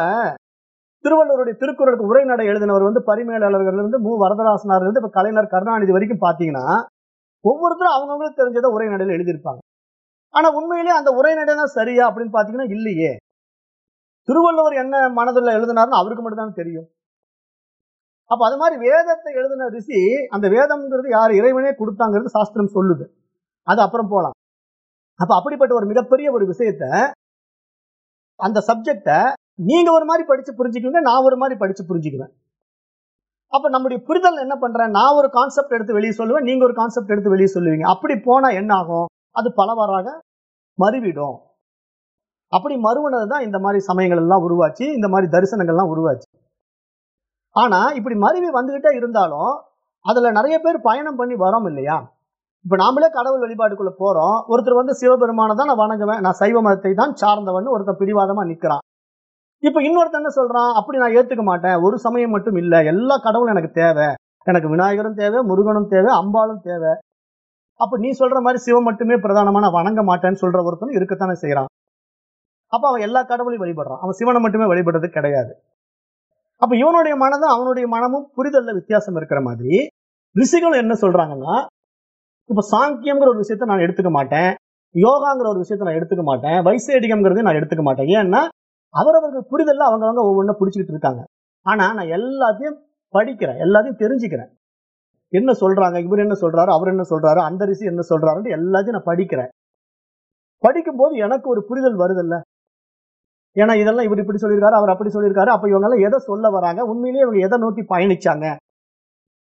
திருவள்ளுவருடைய திருக்குறளுக்கு உரைநடை எழுதினவர் வந்து பரிமேலாளர்கள் இருந்து மு. வரதராசனார் இருந்து இப்ப கலைஞர் கருணாநிதி வரைக்கும் பாத்தீங்கன்னா ஒவ்வொருத்தரும் அவங்கவுங்களுக்கு தெரிஞ்சதை உரைநடையில எழுதியிருப்பாங்க. ஆனா உண்மையிலேயே அந்த உரைநடை தான் சரியா அப்படின்னு பாத்தீங்கன்னா இல்லையே. திருவள்ளுவர் என்ன மனதில் எழுதினார்னு அவருக்கு மட்டும்தான் தெரியும். அப்ப அது மாதிரி வேதத்தை எழுதின ரிஷி அந்த வேதம்ங்கிறது யார் இறைவனே கொடுத்தாங்கிறது சாஸ்திரம் சொல்லுது. அது அப்புறம் போலாம். அப்ப அப்படிப்பட்ட ஒரு மிகப்பெரிய ஒரு விஷயத்த அந்த சப்ஜெக்ட நீங்க ஒரு மாதிரி படிச்சு புரிஞ்சுக்குவீங்க நான் ஒரு மாதிரி படிச்சு புரிஞ்சுக்குவேன். அப்ப நம்முடைய புரிதல் என்ன பண்றேன்? நான் ஒரு கான்செப்ட் எடுத்து வெளியே சொல்லுவேன் நீங்க ஒரு கான்செப்ட் எடுத்து வெளியே சொல்லுவீங்க. அப்படி போனா என்ன ஆகும்? அது பலவாறாக மறுவிடும். அப்படி மறுவனது தான் இந்த மாதிரி சமயங்கள் எல்லாம் உருவாச்சு இந்த மாதிரி தரிசனங்கள்லாம் உருவாச்சு. ஆனா இப்படி மருவி வந்துகிட்டே இருந்தாலும் அதுல நிறைய பேர் பயணம் பண்ணி வரோம் இல்லையா? இப்ப நாமளே கடவுள் வழிபாடுக்குள்ள போறோம். ஒருத்தர் வந்து சிவபெருமானை தான் நான் வணங்குவேன். நான் சைவ மதத்தை தான் சார்ந்தவன் ஒருத்தர் பிடிவாதமா நிக்கிறான். இப்ப இன்னொருத்தர் என்ன சொல்றான்? அப்படி நான் ஏத்துக்க மாட்டேன். ஒரு சமயம் மட்டும் இல்ல. எல்லா கடவுளும் எனக்கு தேவை. எனக்கு விநாயகரும் தேவை முருகனும் தேவை அம்பாளும் தேவை. அப்ப நீ சொல்ற மாதிரி சிவம் மட்டுமே பிரதானமான வணங்க மாட்டேன்னு சொல்ற ஒருத்தனும் இருக்கத்தானே செய்யறான் அப்ப அவன் எல்லா கடவுளையும் வழிபடுறான். அவன் சிவனை மட்டுமே வழிபடுறது கிடையாது. அப்ப இவனுடைய மனதும் அவனுடைய மனமும் புரிதல்ல வித்தியாசம் இருக்கிற மாதிரி ரிஷிகளும் என்ன சொல்றாங்கன்னா இப்ப சாங்கியம்ங்கிற ஒரு விஷயத்த நான் எடுத்துக்க மாட்டேன் யோகாங்கிற ஒரு விஷயத்த நான் எடுத்துக்க மாட்டேன் வைசேடிகம்ங்கிறது நான் எடுத்துக்க மாட்டேன். ஏன்னா அவரவர்கள் புரிதல்ல அவங்கவங்க ஒவ்வொன்றும் பிடிச்சிக்கிட்டு இருக்காங்க. ஆனா நான் எல்லாத்தையும் படிக்கிறேன் எல்லாத்தையும் தெரிஞ்சுக்கிறேன். என்ன சொல்றாங்க இவர் என்ன சொல்றாரு அவர் என்ன சொல்றாரு அந்த ரிஷி என்ன சொல்றாருன்னு எல்லாத்தையும் நான் படிக்கிறேன். படிக்கும்போது எனக்கு ஒரு புரிதல் வருதில்ல. ஏன்னா இதெல்லாம் இவர் இப்படி சொல்லியிருக்காரு அவர் அப்படி சொல்லியிருக்காரு. அப்ப இவங்க எல்லாம் எதை சொல்ல வராங்க? உண்மையிலேயே இவங்க எதை நோக்கி பயணிச்சாங்க?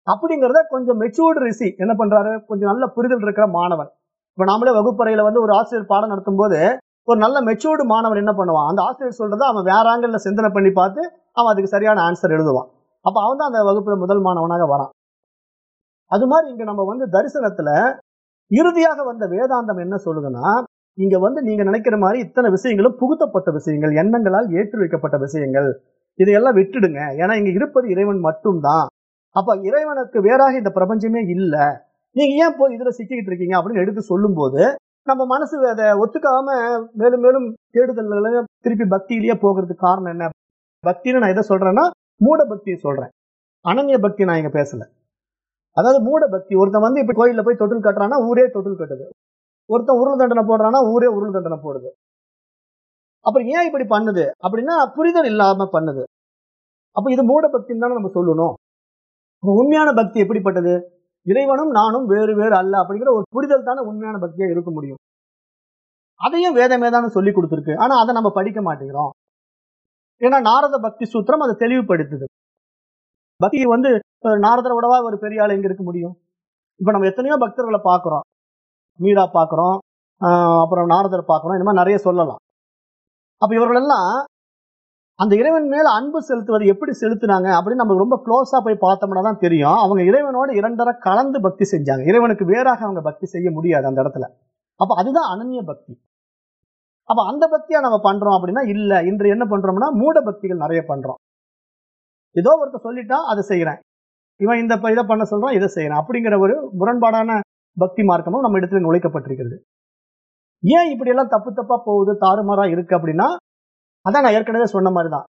அப்படிங்கிறத கொஞ்சம் மெச்சூர்டு ரிசி என்ன பண்றாரு? கொஞ்சம் நல்ல புரிதல் இருக்கிற மாணவன். இப்ப நாமளே வகுப்பறையில வந்து ஒரு ஆசிரியர் பாடம் நடத்தும் போது ஒரு நல்ல மெச்சூர்டு மாணவன் என்ன பண்ணுவான்? அந்த ஆசிரியர் சொல்றதை அவன் வேற ஆங்கிள் சிந்தனை பண்ணி பார்த்து அவன் அதுக்கு சரியான ஆன்சர் எழுதுவான். அப்ப அவன் தான் அந்த வகுப்பில் முதல் மாணவனாக வரான். அது மாதிரி இங்க நம்ம வந்து தரிசனத்துல இறுதியாக வந்த வேதாந்தம் என்ன சொல்லுதுன்னா இங்க வந்து நீங்க நினைக்கிற மாதிரி இத்தனை விஷயங்களும் புகுத்தப்பட்ட விஷயங்கள் எண்ணங்களால் ஏற்றி வைக்கப்பட்ட விஷயங்கள். இதையெல்லாம் விட்டுடுங்க. ஏன்னா இங்க இருப்பது இறைவன் மட்டும்தான். அப்ப இறைவனுக்கு வேறாக இந்த பிரபஞ்சமே இல்ல. நீங்க ஏன் போய் இதுல சிக்கிக்கிட்டு இருக்கீங்க அப்படின்னு எடுத்து சொல்லும் போது நம்ம மனசு அதை ஒத்துக்காம மேலும் மேலும் தேடுதல்ல திருப்பி பக்தியிலேயே போகிறதுக்கு காரணம் என்ன? பக்தின்னு நான் எதை சொல்றேன்னா மூட பக்தியை சொல்றேன். அனன்ய பக்தி நான் இங்க பேசல. அதாவது மூட பக்தி ஒருத்தன் வந்து இப்ப கோயில்ல போய் தொட்டில் கட்டுறான்னா ஊரே தொட்டில் கட்டுது. ஒருத்தன் உருள் தண்டனை போடுறான்னா ஊரே உருள் தண்டனை போடுது. அப்புறம் ஏன் இப்படி பண்ணுது? அப்படின்னா புரிதல் இல்லாம பண்ணுது. அப்ப இது மூட பக்தின்னு தானே நம்ம சொல்லணும். உண்மையான பக்தி எப்படிப்பட்டது? இறைவனும் நானும் வேறு வேறு அல்ல அப்படிங்கிற ஒரு புரிதல் தானே உண்மையான பக்தியா இருக்க முடியும். அதையும் வேதமே தானே சொல்லி கொடுத்துருக்கு. ஆனா அதை நம்ம படிக்க மாட்டேங்கிறோம். ஏன்னா நாரத பக்தி சூத்திரம் அதை தெளிவுபடுத்துது. பக்தி வந்து அஹ், நாரதரை விடவா ஒரு பெரிய ஆள் எங்க இருக்க முடியும்? இப்ப நம்ம எத்தனையோ பக்தர்களை பார்க்கிறோம். மீரா பார்க்குறோம் ஆஹ், அப்புறம் நாரதர் பார்க்குறோம் இந்த மாதிரி நிறைய சொல்லலாம். அப்ப இவர்களெல்லாம் அந்த இறைவன் மேல அன்பு செலுத்துவது எப்படி செலுத்துனாங்க அப்படின்னு நம்ம ரொம்ப க்ளோஸாக போய் பார்த்தோம்னா தான் தெரியும். அவங்க இறைவனோட இரண்டரை கலந்து பக்தி செஞ்சாங்க. இறைவனுக்கு வேறாக அவங்க பக்தி செய்ய முடியாது அந்த இடத்துல. அப்ப அதுதான் அனநிய பக்தி. அப்ப அந்த பக்தியாக நம்ம பண்றோம் அப்படின்னா இல்லை. இன்று என்ன பண்றோம்னா மூட பக்திகள் நிறைய பண்றோம். ஏதோ ஒருத்தர் சொல்லிட்டா அதை செய்யறேன் இவன் இந்த இதை பண்ண சொல்றான் இதை செய்கிறேன் அப்படிங்கிற ஒரு முரண்பாடான பக்தி மார்க்கமும் நம்ம இடத்துல நுழைக்கப்பட்டிருக்கிறது. ஏன் இப்படி எல்லாம் தப்பு தப்பா போகுது தாறுமாறா இருக்கு அப்படின்னா அதான் நான் ஏற்கனவே சொன்ன மாதிரி தான்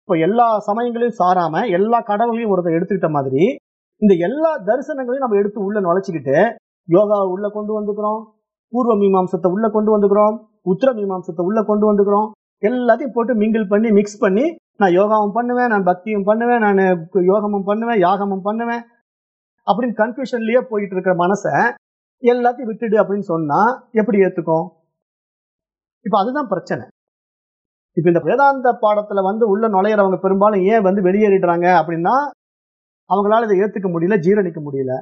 இப்போ எல்லா சமயங்களையும் சாராம எல்லா கடவுளையும் ஒருத்தர் எடுத்துக்கிட்ட மாதிரி இந்த எல்லா தரிசனங்களையும் நம்ம எடுத்து உள்ள நுழைச்சிக்கிட்டு யோகாவை உள்ள கொண்டு வந்துக்கிறோம் பூர்வ மீமாம்சத்தை உள்ள கொண்டு வந்துக்கிறோம் உத்தர மீமாம்சத்தை உள்ள கொண்டு வந்துக்கிறோம் எல்லாத்தையும் போட்டு மிங்கிள் பண்ணி மிக்ஸ் பண்ணி நான் யோகாவும் பண்ணுவேன் நான் பக்தியும் பண்ணுவேன் நான் யோகமும் பண்ணுவேன் யாகமும் பண்ணுவேன் அப்படின்னு கன்ஃபியூஷன்லயே போயிட்டு இருக்கிற மனசை எல்லாத்தையும் விட்டுடு அப்படின்னு சொன்னா எப்படி ஏத்துக்கும்? இப்ப அதுதான் பிரச்சனை. இப்ப இந்த வேதாந்த பாடத்துல வந்து உள்ள நுழையிறவங்க பெரும்பாலும் ஏன் வந்து வெளியேறிடுறாங்க அப்படின்னா அவங்களால இதை ஏத்துக்க முடியல ஜீரணிக்க முடியல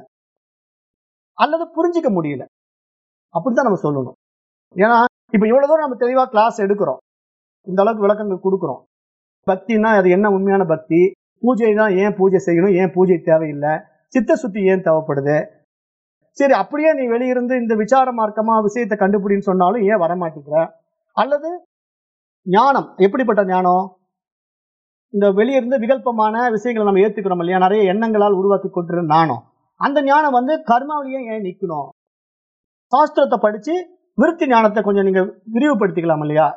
அல்லது புரிஞ்சிக்க முடியல. அப்படித்தான் நம்ம சொல்லணும். ஏன்னா இப்ப இவ்வளவு தூரம் நம்ம தெளிவா கிளாஸ் எடுக்கிறோம். இந்த அளவுக்கு விளக்கங்கள் கொடுக்குறோம். பக்தினா அது என்ன உண்மையான பக்தி? பூஜை தான் ஏன் பூஜை செய்யணும்? ஏன் பூஜை தேவையில்லை? சித்த சுத்தி ஏன் தேவைப்படுது? சரி அப்படியே நீ வெளியிருந்து இந்த விசார மார்க்கமா விஷயத்தை கண்டுபிடின்னு சொன்னாலும் ஏன் வரமாட்டேங்கிற? அல்லது ஞானம் எப்படிப்பட்ட ஞானம்? இந்த வெளியிருந்து விகல்பமான விஷயங்களை நம்ம ஏத்துக்கிறோம் இல்லையா? நிறைய எண்ணங்களால் உருவாக்கி கொண்டிருந்த ஞானம் அந்த ஞானம் வந்து கர்மாவிலேயே ஏன் நிற்கணும்? சாஸ்திரத்தை படிச்சு விருத்தி ஞானத்தை கொஞ்சம் நீங்க விரிவுபடுத்திக்கலாம் இல்லையா?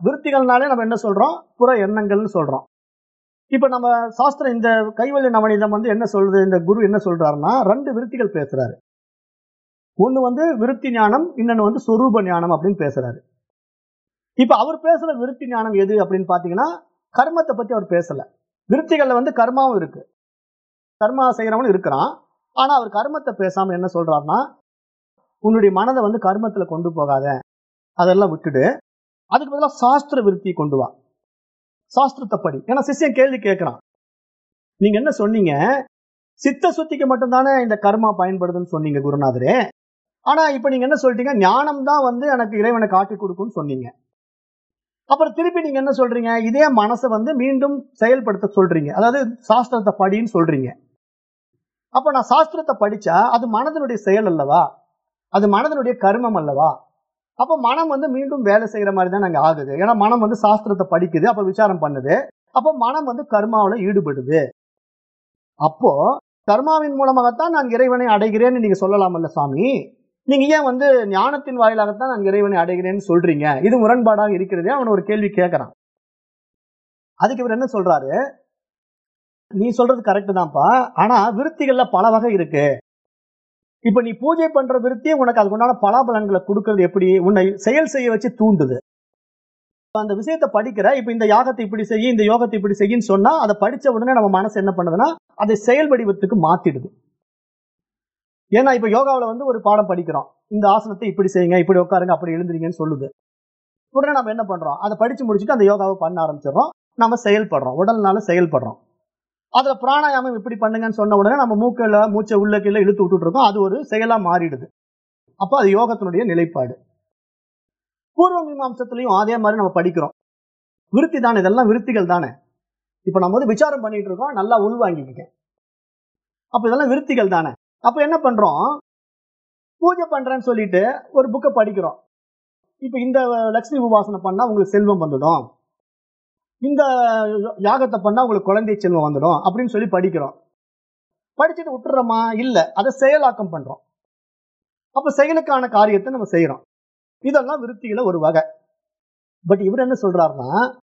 விருத்திகள்னாலே நம்ம என்ன சொல்றோம்? புற எண்ணங்கள்னு சொல்றோம். இப்ப நம்ம சாஸ்திரம் இந்த கைவல்ய நவநீதம் வந்து என்ன சொல்றது இந்த குரு என்ன சொல்றாருன்னா ரெண்டு விருத்திகள் பேசுறாரு. ஒண்ணு வந்து விருத்தி ஞானம் இன்னொன்னு வந்து சொரூப ஞானம் அப்படின்னு பேசுறாரு. இப்ப அவர் பேசுற விருத்தி ஞானம் எது அப்படின்னு பார்த்தீங்கன்னா கர்மத்தை பத்தி அவர் பேசல. விருத்திகள்ல வந்து கர்மாவும் இருக்கு. கர்மா செய்யறவனும் இருக்கிறான். ஆனா அவர் கர்மத்தை பேசாமல் என்ன சொல்றாருன்னா உன்னுடைய மனதை வந்து கர்மத்துல கொண்டு போகாத. அதெல்லாம் விட்டுடு. அதுக்கு பதிலாக சாஸ்திர விருத்தி கொண்டு வா. சாஸ்திரத்தை படி ஏன்னா சிஷ்யன் கேள்வி கேட்கிறான். நீங்க என்ன சொன்னீங்க? சித்த சுத்திக்கு மட்டும்தானே இந்த கர்மா பயன்படுதுன்னு சொன்னீங்க குருநாதரே. ஆனா இப்ப நீங்க என்ன சொல்லிட்டீங்க? ஞானம் தான் வந்து எனக்கு இறைவனை காட்டி கொடுக்கும்னு சொன்னீங்க. அப்புறம் திருப்பி நீங்க என்ன சொல்றீங்க? இதே மனசை வந்து மீண்டும் செயல்படுத்த சொல்றீங்க. அதாவது சாஸ்திரத்தை படின்னு சொல்றீங்க. அப்ப நான் சாஸ்திரத்தை படிச்சா அது மனதனுடைய செயல் அல்லவா? அது மனதனுடைய கர்மம் அல்லவா? அப்போ மனம் வந்து மீண்டும் வேலை செய்யற மாதிரி தான் நாங்க ஆகுது. ஏன்னா மனம் வந்து சாஸ்திரத்தை படிக்குது அப்போ விசாரம் பண்ணுது. அப்போ மனம் வந்து கர்மாவில் ஈடுபடுது. அப்போ கர்மாவின் மூலமாகத்தான் நான் இறைவனை அடைகிறேன்னு நீங்க சொல்லலாமல்ல சாமி? நீங்க ஏன் வந்து ஞானத்தின் வாயிலாகத்தான் நான் இறைவனை அடைகிறேன்னு சொல்றீங்க? இது முரண்பாடாக இருக்கிறதே அவன் ஒரு கேள்வி கேட்கறான். அதுக்கு இவர் என்ன சொல்றாரு? நீ சொல்றது கரெக்ட் தான்ப்பா. ஆனா விருத்திகள்ல பல வகை இருக்கு. இப்ப நீ பூஜை பண்ற விருத்தி உனக்கு அதுக்கு உண்டான பலாபலன்களை கொடுக்கறது எப்படி? உன்னை செயல் செய்ய வச்சு தூண்டுது. அந்த விஷயத்தை படிக்கிற இப்ப இந்த யாகத்தை இப்படி செய்ய இந்த யோகத்தை இப்படி செய்யின்னு சொன்னா அதை படிச்ச உடனே நம்ம மனசு என்ன பண்ணுதுன்னா அதை செயல் வடிவத்துக்கு மாத்திடுது. ஏன்னா இப்ப யோகாவில் வந்து ஒரு பாடம் படிக்கிறோம். இந்த ஆசனத்தை இப்படி செய்யுங்க இப்படி உட்காருங்க அப்படி எழுந்துறீங்கன்னு சொல்லுது. உடனே நம்ம என்ன பண்றோம்? அதை படிச்சு முடிச்சுட்டு அந்த யோகாவை பண்ண ஆரம்பிச்சிடறோம். நம்ம செயல்படுறோம். உடல்னால செயல்படுறோம். அதுல பிராணாயாமம் இப்படி பண்ணுங்கன்னு சொன்ன உடனே நம்ம மூக்கில் மூச்சை உள்ள கீழே இழுத்து விட்டுட்டு இருக்கோம். அது ஒரு செயலா மாறிடுது. அப்போ அது யோகத்தினுடைய நிலைப்பாடு. பூர்வ மீமாம்சத்திலையும் அதே மாதிரி நம்ம படிக்கிறோம். விருத்தி தானே இதெல்லாம் விருத்திகள் தானே. இப்போ நம்ம வந்து விசாரம் பண்ணிட்டு இருக்கோம் நல்லா உள்வாங்கிக்க அப்போ இதெல்லாம் விருத்திகள் தானே. அப்போ என்ன பண்றோம்? பூஜை பண்றேன்னு சொல்லிட்டு ஒரு புக்கை படிக்கிறோம். இப்போ இந்த லக்ஷ்மி உபாசனை பண்ணா உங்களுக்கு செல்வம் வந்துடும். இந்த யாகத்தை பண்ணா உங்களுக்கு குழந்தை செல்வம் வந்துடும் அப்படின்னு சொல்லி படிக்கிறோம். படிச்சுட்டு விட்டுறோமா? இல்ல. அதை செயலாக்கம் பண்றோம். அப்ப செயலுக்கான காரியத்தை நம்ம செய்யறோம் இதெல்லாம் விருத்தியில ஒரு வகை. பட் இவர் என்ன சொல்றாருன்னா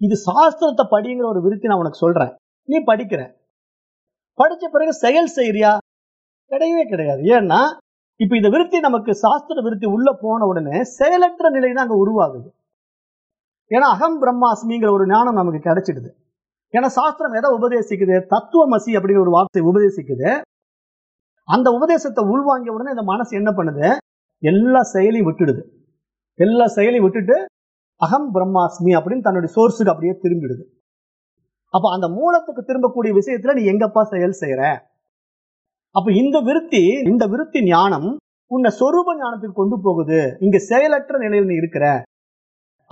இது சாஸ்திரத்தை படிங்கிற ஒரு விருத்தி நான் உனக்கு சொல்றேன். நீ படிக்கிற. படிச்ச பிறகு செயல் செய்யறியா கிடையவே கிடையாது. ஏன்னா இப்ப இந்த விருத்தி நமக்கு சாஸ்திர விருத்தி உள்ள போன உடனே செயலற்ற நிலை தான் அங்க உருவாகுது. ஏன்னா அகம் பிரம்மாஸ்மிங்கிற ஒரு ஞானம் நமக்கு கிடைச்சிடுது. ஏன்னா சாஸ்திரம் எதை உபதேசிக்குது? தத்துவமசி அப்படின்னு ஒரு வார்த்தை உபதேசிக்குது. அந்த உபதேசத்தை உள்வாங்கிய உடனே இந்த மனசு என்ன பண்ணுது? எல்லா செயலையும் விட்டுடுது. எல்லா செயலையும் விட்டுட்டு அகம் பிரம்மாஸ்மி அப்படின்னு தன்னுடைய சோர்ஸுக்கு அப்படியே திரும்பிடுது. அப்ப அந்த மூலத்துக்கு திரும்பக்கூடிய விஷயத்துல நீ எங்கப்பா செயல் செய்யற அப்ப இந்த விருத்தி இந்த விருத்தி ஞானம் உன்னை சொரூப ஞானத்துக்கு கொண்டு போகுது. இங்க செயலற்ற நிலையில் நீ இருக்கிற.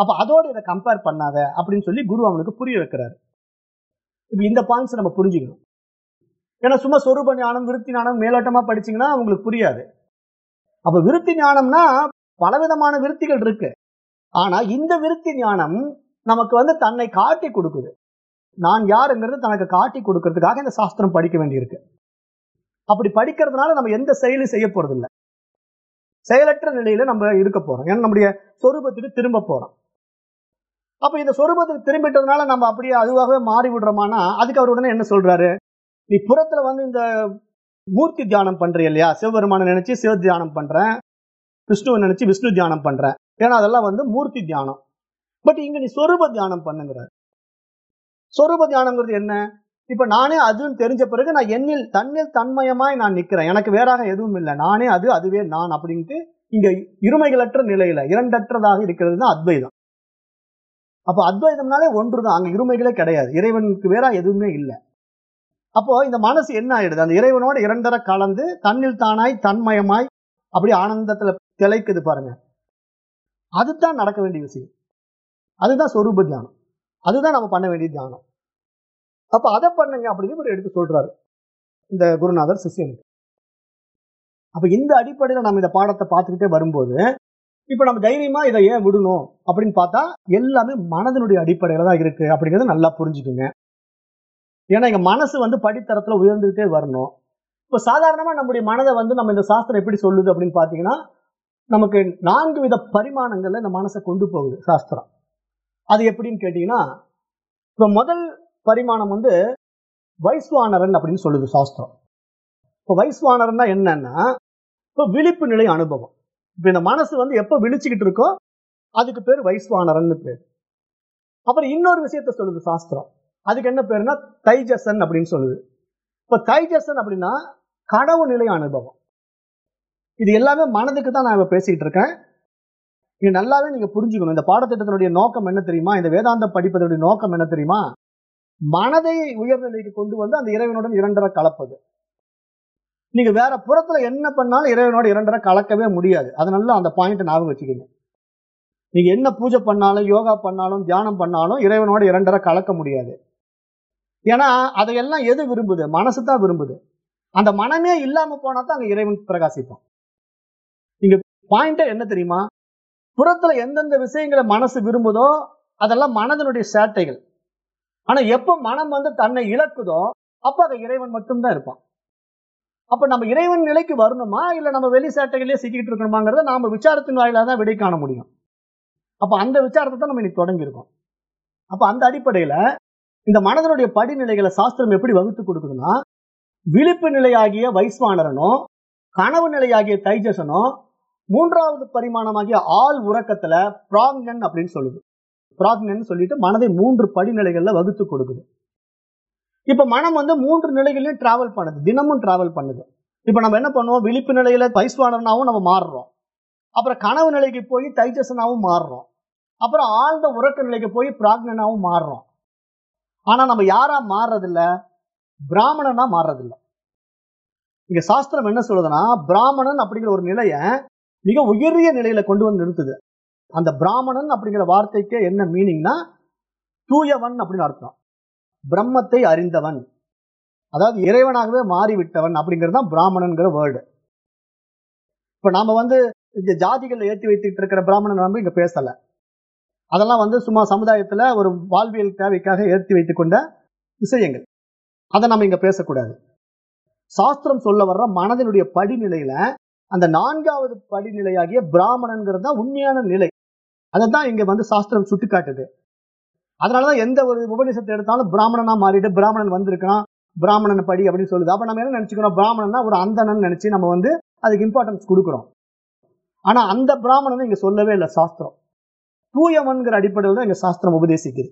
அப்ப அதோட இதை கம்பேர் பண்ணாத அப்படின்னு சொல்லி குரு அவனுக்கு புரிய வைக்கிறாரு. இப்போ இந்த பாயிண்ட்ஸ் நம்ம புரிஞ்சுக்கணும். ஏன்னா சும்மா சொரூப ஞானம் விருத்தி ஞானம் மேலோட்டமா படிச்சீங்கன்னா உங்களுக்கு புரியாது. அப்ப விருத்தி ஞானம்னா பலவிதமான விருத்திகள் இருக்கு. ஆனா இந்த விருத்தி ஞானம் நமக்கு வந்து தன்னை காட்டி கொடுக்குது. நான் யாருங்கிறது தனக்கு காட்டி கொடுக்கறதுக்காக இந்த சாஸ்திரம் படிக்க வேண்டியிருக்கு. அப்படி படிக்கிறதுனால நம்ம எந்த செயலும் செய்ய போறதில்லை. செயலற்ற நிலையில நம்ம இருக்க போறோம். ஏன்னா நம்முடைய சொரூபத்துக்கு திரும்ப போறோம். அப்ப இந்த சொரூபத்துக்கு திரும்பிட்டதுனால நம்ம அப்படியே அதுவாகவே மாறி விடுறோமானா அதுக்கு அவர் உடனே என்ன சொல்றாரு? நீ புறத்துல வந்து இந்த மூர்த்தி தியானம் பண்றீ இல்லையா? சிவபெருமானை நினைச்சு சிவ தியானம் பண்றேன். விஷ்ணுவை நினைச்சு விஷ்ணு தியானம் பண்றேன். ஏன்னா அதெல்லாம் வந்து மூர்த்தி தியானம். பட் இங்க நீ சொரூப தியானம் பண்ணுங்கிற. சொரூப தியானம்ங்கிறது என்ன? இப்ப நானே அதுன்னு தெரிஞ்ச பிறகு நான் என்னில் தன்னில் தன்மயமாய் நான் நிக்கிறேன். எனக்கு வேறாக எதுவும் இல்லை. நானே அது அதுவே நான் அப்படின்ட்டு இங்க இருமைகளற்ற நிலையில இரண்டற்றதாக இருக்கிறது தான் அத்வைதம். அப்போ அத்வைதம்னாலே ஒன்று தான் அங்க இருமைகளே கிடையாது. இறைவனுக்கு வேற எதுவுமே இல்லை. அப்போ இந்த மனசு என்ன ஆயிடுது? அந்த இறைவனோட இரண்டரை கலந்து தன்னில் தானாய் தன்மயமாய் அப்படி ஆனந்தத்துல திளைக்குது பாருங்க. அதுதான் நடக்க வேண்டிய விஷயம். அதுதான் சொரூப தியானம். அதுதான் நம்ம பண்ண வேண்டிய தியானம். அப்ப அதை பண்ணுங்க அப்படின்னு ஒரு எடுத்து சொல்றாரு. இந்த குருநாதர் சிஷியனுக்கு. அப்ப இந்த அடிப்படையில நம்ம இந்த பாடத்தை பார்த்துக்கிட்டே வரும்போது இப்ப நம்ம தைரியமா இதை ஏன் விடணும் அப்படின்னு பார்த்தா எல்லாமே மனதனுடைய அடிப்படையில தான் இருக்கு அப்படிங்கறத நல்லா புரிஞ்சுக்குங்க. ஏன்னா எங்க மனசு வந்து படித்தரத்துல உயர்ந்துகிட்டே வரணும். இப்போ சாதாரணமா நம்முடைய மனதை வந்து நம்ம இந்த சாஸ்திரம் எப்படி சொல்லுது அப்படின்னு பார்த்தீங்கன்னா நமக்கு நான்கு வித பரிமாணங்கள்ல இந்த மனசை கொண்டு போகுது சாஸ்திரம். அது எப்படின்னு கேட்டீங்கன்னா இப்போ முதல் பரிமாணம் வந்து வைஸ்வானரன் அப்படின்னு சொல்லுது சாஸ்திரம். இப்போ வைஸ்வானரன்னா என்னன்னா இப்போ விழிப்பு நிலை அனுபவம். இப்போ இந்த மனசு வந்து எப்போ விழிச்சுக்கிட்டு இருக்கோ அதுக்கு பேர் வைஸ்வானரன் பேர். அப்புறம் இன்னொரு விஷயத்த சொல்லுது சாஸ்திரம். அதுக்கு என்ன பேருனா தைஜசன் அப்படின்னு சொல்லுது. இப்போ தைஜசன் அப்படின்னா கனவு நிலை அனுபவம். இது எல்லாமே மனதுக்கு தான் நான் இப்போ பேசிக்கிட்டு இருக்கேன். இது நல்லாவே நீங்க புரிஞ்சுக்கணும். இந்த பாடத்திட்டத்தினுடைய நோக்கம் என்ன தெரியுமா? இந்த வேதாந்தம் படிப்பதனுடைய நோக்கம் என்ன தெரியுமா? மனதை உயர்நிலைக்கு கொண்டு வந்து அந்த இறைவனுடன் இரண்டரை கலப்பது. நீங்க வேற புறத்துல என்ன பண்ணாலும் இறைவனோட இரண்டரை கலக்கவே முடியாது. அதனால அந்த பாயிண்ட் ஞாபகம் வச்சுக்கோங்க. நீங்க என்ன பூஜை பண்ணாலும் யோகா பண்ணாலும் தியானம் பண்ணாலும் இறைவனோட இரண்டரை கலக்க முடியாது. ஏன்னா அதையெல்லாம் எது விரும்புது? மனசு தான் விரும்புது. அந்த மனமே இல்லாம போனா தான் அங்க இறைவன் பிரகாசிப்பான். நீங்க பாயிண்டே என்ன தெரியுமா? புறத்துல எந்தெந்த விஷயங்களை மனசு விரும்புதோ அதெல்லாம் மனதனுடைய சேட்டைகள். ஆனா எப்ப மனம் வந்து தன்னை இழக்குதோ அப்ப அதை இறைவன் மட்டும்தான் இருப்பான். அப்ப நம்ம இறைவன் நிலைக்கு வரணுமா? இல்ல நம்ம வெளி சேட்டைகளே சிக்கிட்டு இருக்கணுமாங்கிறத நாம விசாரத்தின் வாயிலாக தான் விடை காண முடியும். அப்ப அந்த விசாரத்தை தான் நம்ம இன்னைக்கு தொடங்கியிருக்கோம். அப்ப அந்த அடிப்படையில இந்த மனதனுடைய படிநிலைகளை சாஸ்திரம் எப்படி வகுத்து கொடுக்குதுன்னா விழிப்பு நிலையாகிய வைஸ்வானரனோ கனவு நிலையாகிய தைஜசனோ மூன்றாவது பரிமாணமாகிய ஆள் உறக்கத்துல பிராக்னன் அப்படின்னு சொல்லுது. பிராக்னன் சொல்லிட்டு மனதை மூன்று படிநிலைகள்ல வகுத்து கொடுக்குது. இப்ப மனம் வந்து மூன்று நிலைகளையும் டிராவல் பண்ணுது. தினமும் டிராவல் பண்ணுது. இப்ப நம்ம என்ன பண்ணுவோம்? விழிப்பு நிலையில வைஸ்வானரனாவும் நம்ம மாறுறோம். அப்புறம் கனவு நிலைக்கு போய் தைஜசனாவும் மாறுறோம். அப்புறம் ஆழ்ந்த உறக்க நிலைக்கு போய் பிராக்னனாவும் மாறுறோம். ஆனா நம்ம யாரா மாறுறதில்ல? பிராமணனா மாறுறதில்ல. இங்க சாஸ்திரம் என்ன சொல்லுதுன்னா பிராமணன் அப்படிங்கிற ஒரு நிலைய மிக உயரிய நிலையில கொண்டு வந்து நிறுத்துது. அந்த பிராமணன் அப்படிங்கிற வார்த்தைக்கு என்ன மீனிங்னா தூயவன் அப்படின்னு அர்த்தம். பிரம்மத்தை அறிந்தவன். அதாவது இறைவனாகவே மாறிவிட்டவன் அப்படிங்கிறது தான் பிராமணன்கிற வேர்டு இப்ப நாம வந்து இந்த ஜாதிகளில் ஏற்றி வைத்துட்டு இருக்கிற பிராமணன் நம்ம இங்க பேசல. அதெல்லாம் வந்து சும்மா சமுதாயத்துல ஒரு வாழ்வியல் தேவைக்காக ஏற்றி வைத்துக் கொண்ட விஷயங்கள். அதை நம்ம இங்க பேசக்கூடாது. சாஸ்திரம் சொல்ல வர்ற மனதினுடைய படிநிலையில அந்த நான்காவது படிநிலையாகிய பிராமணன்கிறது தான் உண்மையான நிலை. அதை தான் இங்க வந்து சாஸ்திரம் சுட்டிக்காட்டுது. அதனாலதான் எந்த ஒரு உபநிஷத்தை எடுத்தாலும் பிராமணனா மாறிட்டு பிராமணன் வந்திருக்கான் பிராமணன் படி அப்படின்னு சொல்லுது. அப்ப நம்ம என்ன நினைச்சுக்கிறோம்? பிராமணன்னா ஒரு அந்தனன் நினைச்சு நம்ம வந்து அதுக்கு இம்பார்ட்டன்ஸ் கொடுக்குறோம். ஆனா அந்த பிராமணனை இங்க சொல்லவே இல்லை சாஸ்திரம். தூயவன்கிற அடிப்படையில் தான் எங்க சாஸ்திரம் உபதேசிக்குது.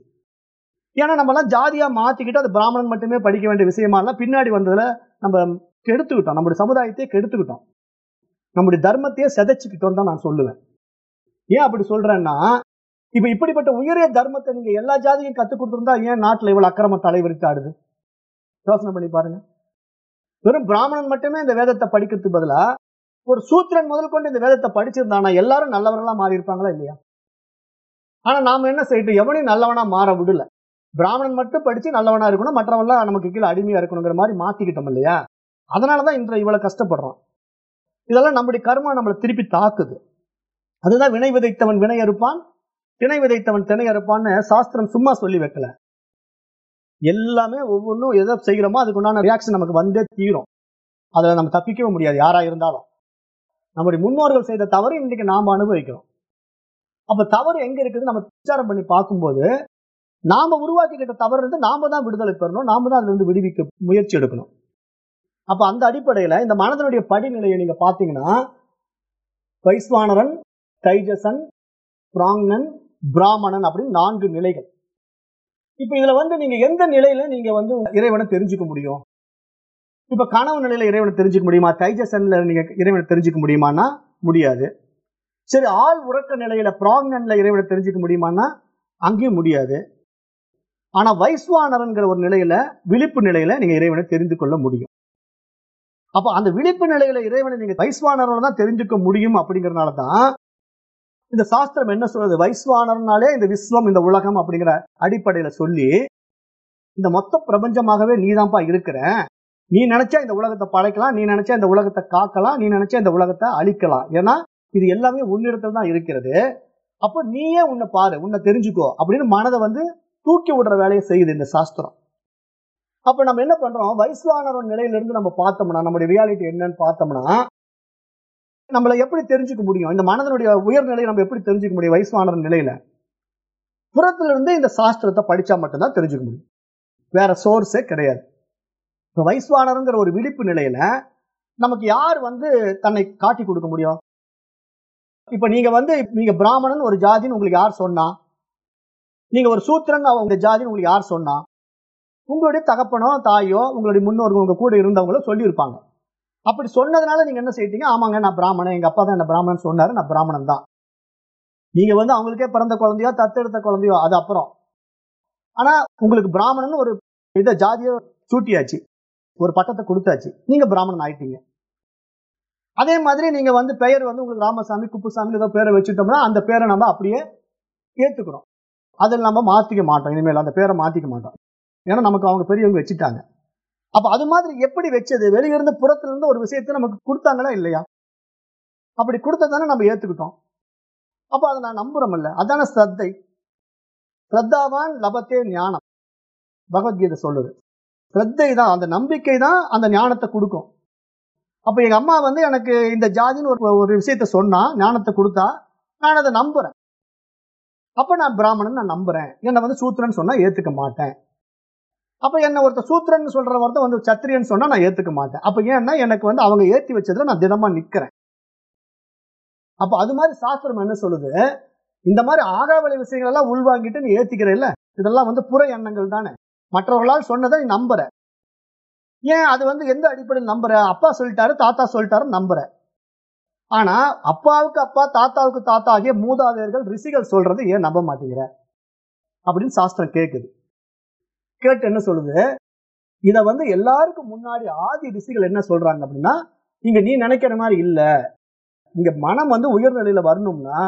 ஏன்னா நம்ம எல்லாம் ஜாதியா மாத்திக்கிட்டு அது பிராமணன் மட்டுமே படிக்க வேண்டிய விஷயமா எல்லாம் பின்னாடி வந்ததுல நம்ம கெடுத்துக்கிட்டோம். நம்முடைய சமுதாயத்தையே கெடுத்துக்கிட்டோம். நம்முடைய தர்மத்தையே செதைச்சுக்கிட்டோம் தான் நான் சொல்லுவேன். ஏன் அப்படி சொல்றேன்னா இப்ப இப்படிப்பட்ட உயரிய தர்மத்தை நீங்க எல்லா ஜாதியும் கத்துக் கொடுத்துருந்தா ஏன் நாட்டுல இவ்வளவு அக்கிரம தலைவிரித்தாடுது யோசனை பண்ணி பாருங்க. வெறும் பிராமணன் மட்டுமே இந்த வேதத்தை படிக்கிறதுக்கு பதிலா ஒரு சூத்திரன் முதல் கொண்டு இந்த வேதத்தை படிச்சிருந்தானா எல்லாரும் நல்லவர்களா மாறி இருப்பாங்களா இல்லையா? ஆனா நாம என்ன செய்யட்டும்? எவனையும் நல்லவனா மாற விடல. பிராமணன் மட்டும் படிச்சு நல்லவனா இருக்கணும் மற்றவெல்லாம் நமக்கு கீழே அடிமையா இருக்கணுங்கிற மாதிரி மாத்திக்கிட்டோம் இல்லையா? அதனாலதான் இன்று இவ்வளவு கஷ்டப்படுறோம். இதெல்லாம் நம்முடைய கர்மா நம்மளை திருப்பி தாக்குது. அதுதான் வினை விதைத்தவன் வினை அறுப்பான் திணை விதைத்தவன் திணை அறுப்பான்னு சாஸ்திரம் சும்மா சொல்லி வைக்கல. எல்லாமே ஒவ்வொன்றும் எதை செய்கிறோமோ அதுக்குண்டான ரியாக்ஷன் நமக்கு வந்தே தீரும். அதுல நம்ம தப்பிக்கவே முடியாது யாராக இருந்தாலும். நம்முடைய முன்னோர்கள் செய்த தவறு இன்னைக்கு நாம அனுபவிக்கிறோம். அப்ப தவறு எங்க இருக்குது நம்ம விசாரம் பண்ணி பார்க்கும்போது நாம உருவாக்கிக்கிட்ட தவறு இருந்து நாம தான் விடுதலை பெறணும் நாம் தான் அதுல இருந்து விடுவிக்க முயற்சி எடுக்கணும். அப்ப அந்த அடிப்படையில இந்த மனதனுடைய படிநிலையை நீங்க பாத்தீங்கன்னா வைஸ்வானரன் தைஜசன் பிராங்னன் பிராமணன் அப்படின்னு நான்கு நிலைகள். இப்ப இதுல வந்து நீங்க எந்த நிலையில நீங்க வந்து இறைவனை தெரிஞ்சுக்க முடியும்? இப்ப கனவு நிலையில இறைவனை தெரிஞ்சுக்க முடியுமா? தைஜசன்ல நீங்க இறைவனை தெரிஞ்சுக்க முடியுமான்னா முடியாது. சரி ஆள் உறக்க நிலையில பிராங்னன்ல இறைவனை தெரிஞ்சுக்க முடியுமான்னா அங்கேயும் முடியாது. ஆனா வைஸ்வானரன்கிற ஒரு நிலையில விழிப்பு நிலையில நீங்க இறைவனை தெரிந்து கொள்ள முடியும். அப்ப அந்த விழிப்பு நிலையில இறைவனை நீங்க வைஸ்வானரோட தான் தெரிஞ்சுக்க முடியும் அப்படிங்கறதுனால தான் இந்த சாஸ்திரம் என்ன சொல்றது? வைஸ்வானர்னாலே இந்த விஸ்வம் இந்த உலகம் அப்படிங்கிற அடிப்படையில சொல்லி இந்த மொத்த பிரபஞ்சமாகவே நீதான்ப்பா இருக்கிற. நீ நினைச்சா இந்த உலகத்தை படைக்கலாம் நீ நினைச்சா இந்த உலகத்தை காக்கலாம் நீ நினைச்சா இந்த உலகத்தை அழிக்கலாம். ஏன்னா இது எல்லாமே உன்னிடத்தில் தான் இருக்கிறது. அப்போ நீயே உன்னை பாரு உன்னை தெரிஞ்சுக்கோ அப்படின்னு மனதை வந்து தூக்கி விடுற வேலையை செய்யுது இந்த சாஸ்திரம். அப்ப நம்ம என்ன பண்றோம்? வைஸ்வானரோட நிலையிலிருந்து நம்ம பார்த்தோம்னா நம்மளுடைய ரியாலிட்டி என்னன்னு பார்த்தோம்னா நம்மளை எப்படி தெரிஞ்சுக்க முடியும்? இந்த மனதனுடைய உயர்நிலையை நம்ம எப்படி தெரிஞ்சுக்க முடியும்? வயசான நிலையில. புறத்துல இருந்து இந்த சாஸ்திரத்தை படிச்சா மட்டும்தான் தெரிஞ்சுக்க முடியும். வேற சோர்ஸே கிடையாது. இப்போ வைஸ்வானருங்கிற ஒரு விழிப்பு நிலையில நமக்கு யார் வந்து தன்னை காட்டி கொடுக்க முடியும்? இப்ப நீங்க வந்து நீங்க பிராமணன் ஒரு ஜாதின்னு உங்களுக்கு யார் சொன்னா? நீங்க ஒரு சூத்திரன் அவங்க ஜாதின்னு உங்களுக்கு யார் சொன்னா? உங்களுடைய தகப்பனோ தாயோ உங்களுடைய முன்னோர்கள் உங்க கூட இருந்தவங்களோ சொல்லியிருப்பாங்க. அப்படி சொன்னதுனால நீங்க என்ன செய்யிட்டீங்க? ஆமாங்க நான் பிராமணன். எங்க அப்பா தான் என்ன பிராமணன் சொன்னாரு நான் பிராமணன் தான். நீங்க வந்து அவங்களுக்கே பிறந்த குழந்தையோ தத்தெடுத்த குழந்தையோ அது அப்புறம். ஆனா உங்களுக்கு பிராமணன் ஒரு இதை ஜாதியை சூட்டியாச்சு. ஒரு பட்டத்தை கொடுத்தாச்சு. நீங்க பிராமணன் ஆயிட்டீங்க. அதே மாதிரி நீங்க வந்து பெயர் வந்து உங்களுக்கு ராமசாமி குப்புசாமி ஏதோ பேரை வச்சுட்டோம்னா அந்த பேரை நம்ம அப்படியே ஏத்துக்கிறோம். அதில் நம்ம மாத்திக்க மாட்டோம். இனிமேல் அந்த பேரை மாத்திக்க மாட்டோம். ஏன்னா நமக்கு அவங்க பெரியவங்க வச்சுட்டாங்க. அப்ப அது மாதிரி எப்படி வச்சது? வெளியிருந்து புறத்துல இருந்து ஒரு விஷயத்தை நமக்கு கொடுத்தாங்களா இல்லையா? அப்படி கொடுத்ததானே நம்ம ஏத்துக்கிட்டோம். அப்ப அதை நான் நம்புறோம் அதான ஸ்ரத்தை. ஸ்ரத்தாவான் லபத்தே ஞானம். பகவத்கீதை சொல்லுது. ஸ்ரத்தை தான் அந்த நம்பிக்கை தான் அந்த ஞானத்தை கொடுக்கும். அப்ப எங்க அம்மா வந்து எனக்கு இந்த ஜாதின்னு ஒரு ஒரு விஷயத்த சொன்னா ஞானத்தை கொடுத்தா நான் அதை நம்புறேன். அப்ப நான் பிராமணன் நான் நம்புறேன். என்னை வந்து சூத்திரன் சொன்னா ஏத்துக்க மாட்டேன். அப்ப என்ன ஒருத்தர் சூத்திரன் சொல்ற ஒருத்தர் வந்து சத்திரியன் சொன்னா நான் ஏத்துக்க மாட்டேன். அப்ப ஏன்னா எனக்கு வந்து அவங்க ஏத்தி வச்சதுல நான் தினமா நிக்கிறேன். அப்ப அது மாதிரி சாஸ்திரம் என்ன சொல்லுது? இந்த மாதிரி ஆகாவளி விஷயங்கள் எல்லாம் உள்வாங்கிட்டு நீ ஏத்திக்கிற இல்ல இதெல்லாம் வந்து புற எண்ணங்கள் தானே. மற்றவர்களால் சொன்னதை நீ நம்புற. ஏன் அது வந்து எந்த அடிப்படையில் நம்புற? அப்பா சொல்லிட்டாரு தாத்தா சொல்லிட்டாரு நம்புற. ஆனா அப்பாவுக்கு அப்பா தாத்தாவுக்கு தாத்தா ஆகிய மூதாதையர்கள் ரிஷிகள் சொல்றது ஏன் நம்ப மாட்டேங்கிற? அப்படின்னு சாஸ்திரம் கேட்குது கேட்டு என்ன சொல்லுது? இதை வந்து எல்லாருக்கும் முன்னாடி ஆதி ரிஷிகள் என்ன சொல்றாங்க அப்படின்னா இங்க நீ நினைக்கிற மாதிரி இல்லை. இங்க மனம் வந்து உயர்நிலையில வரணும்னா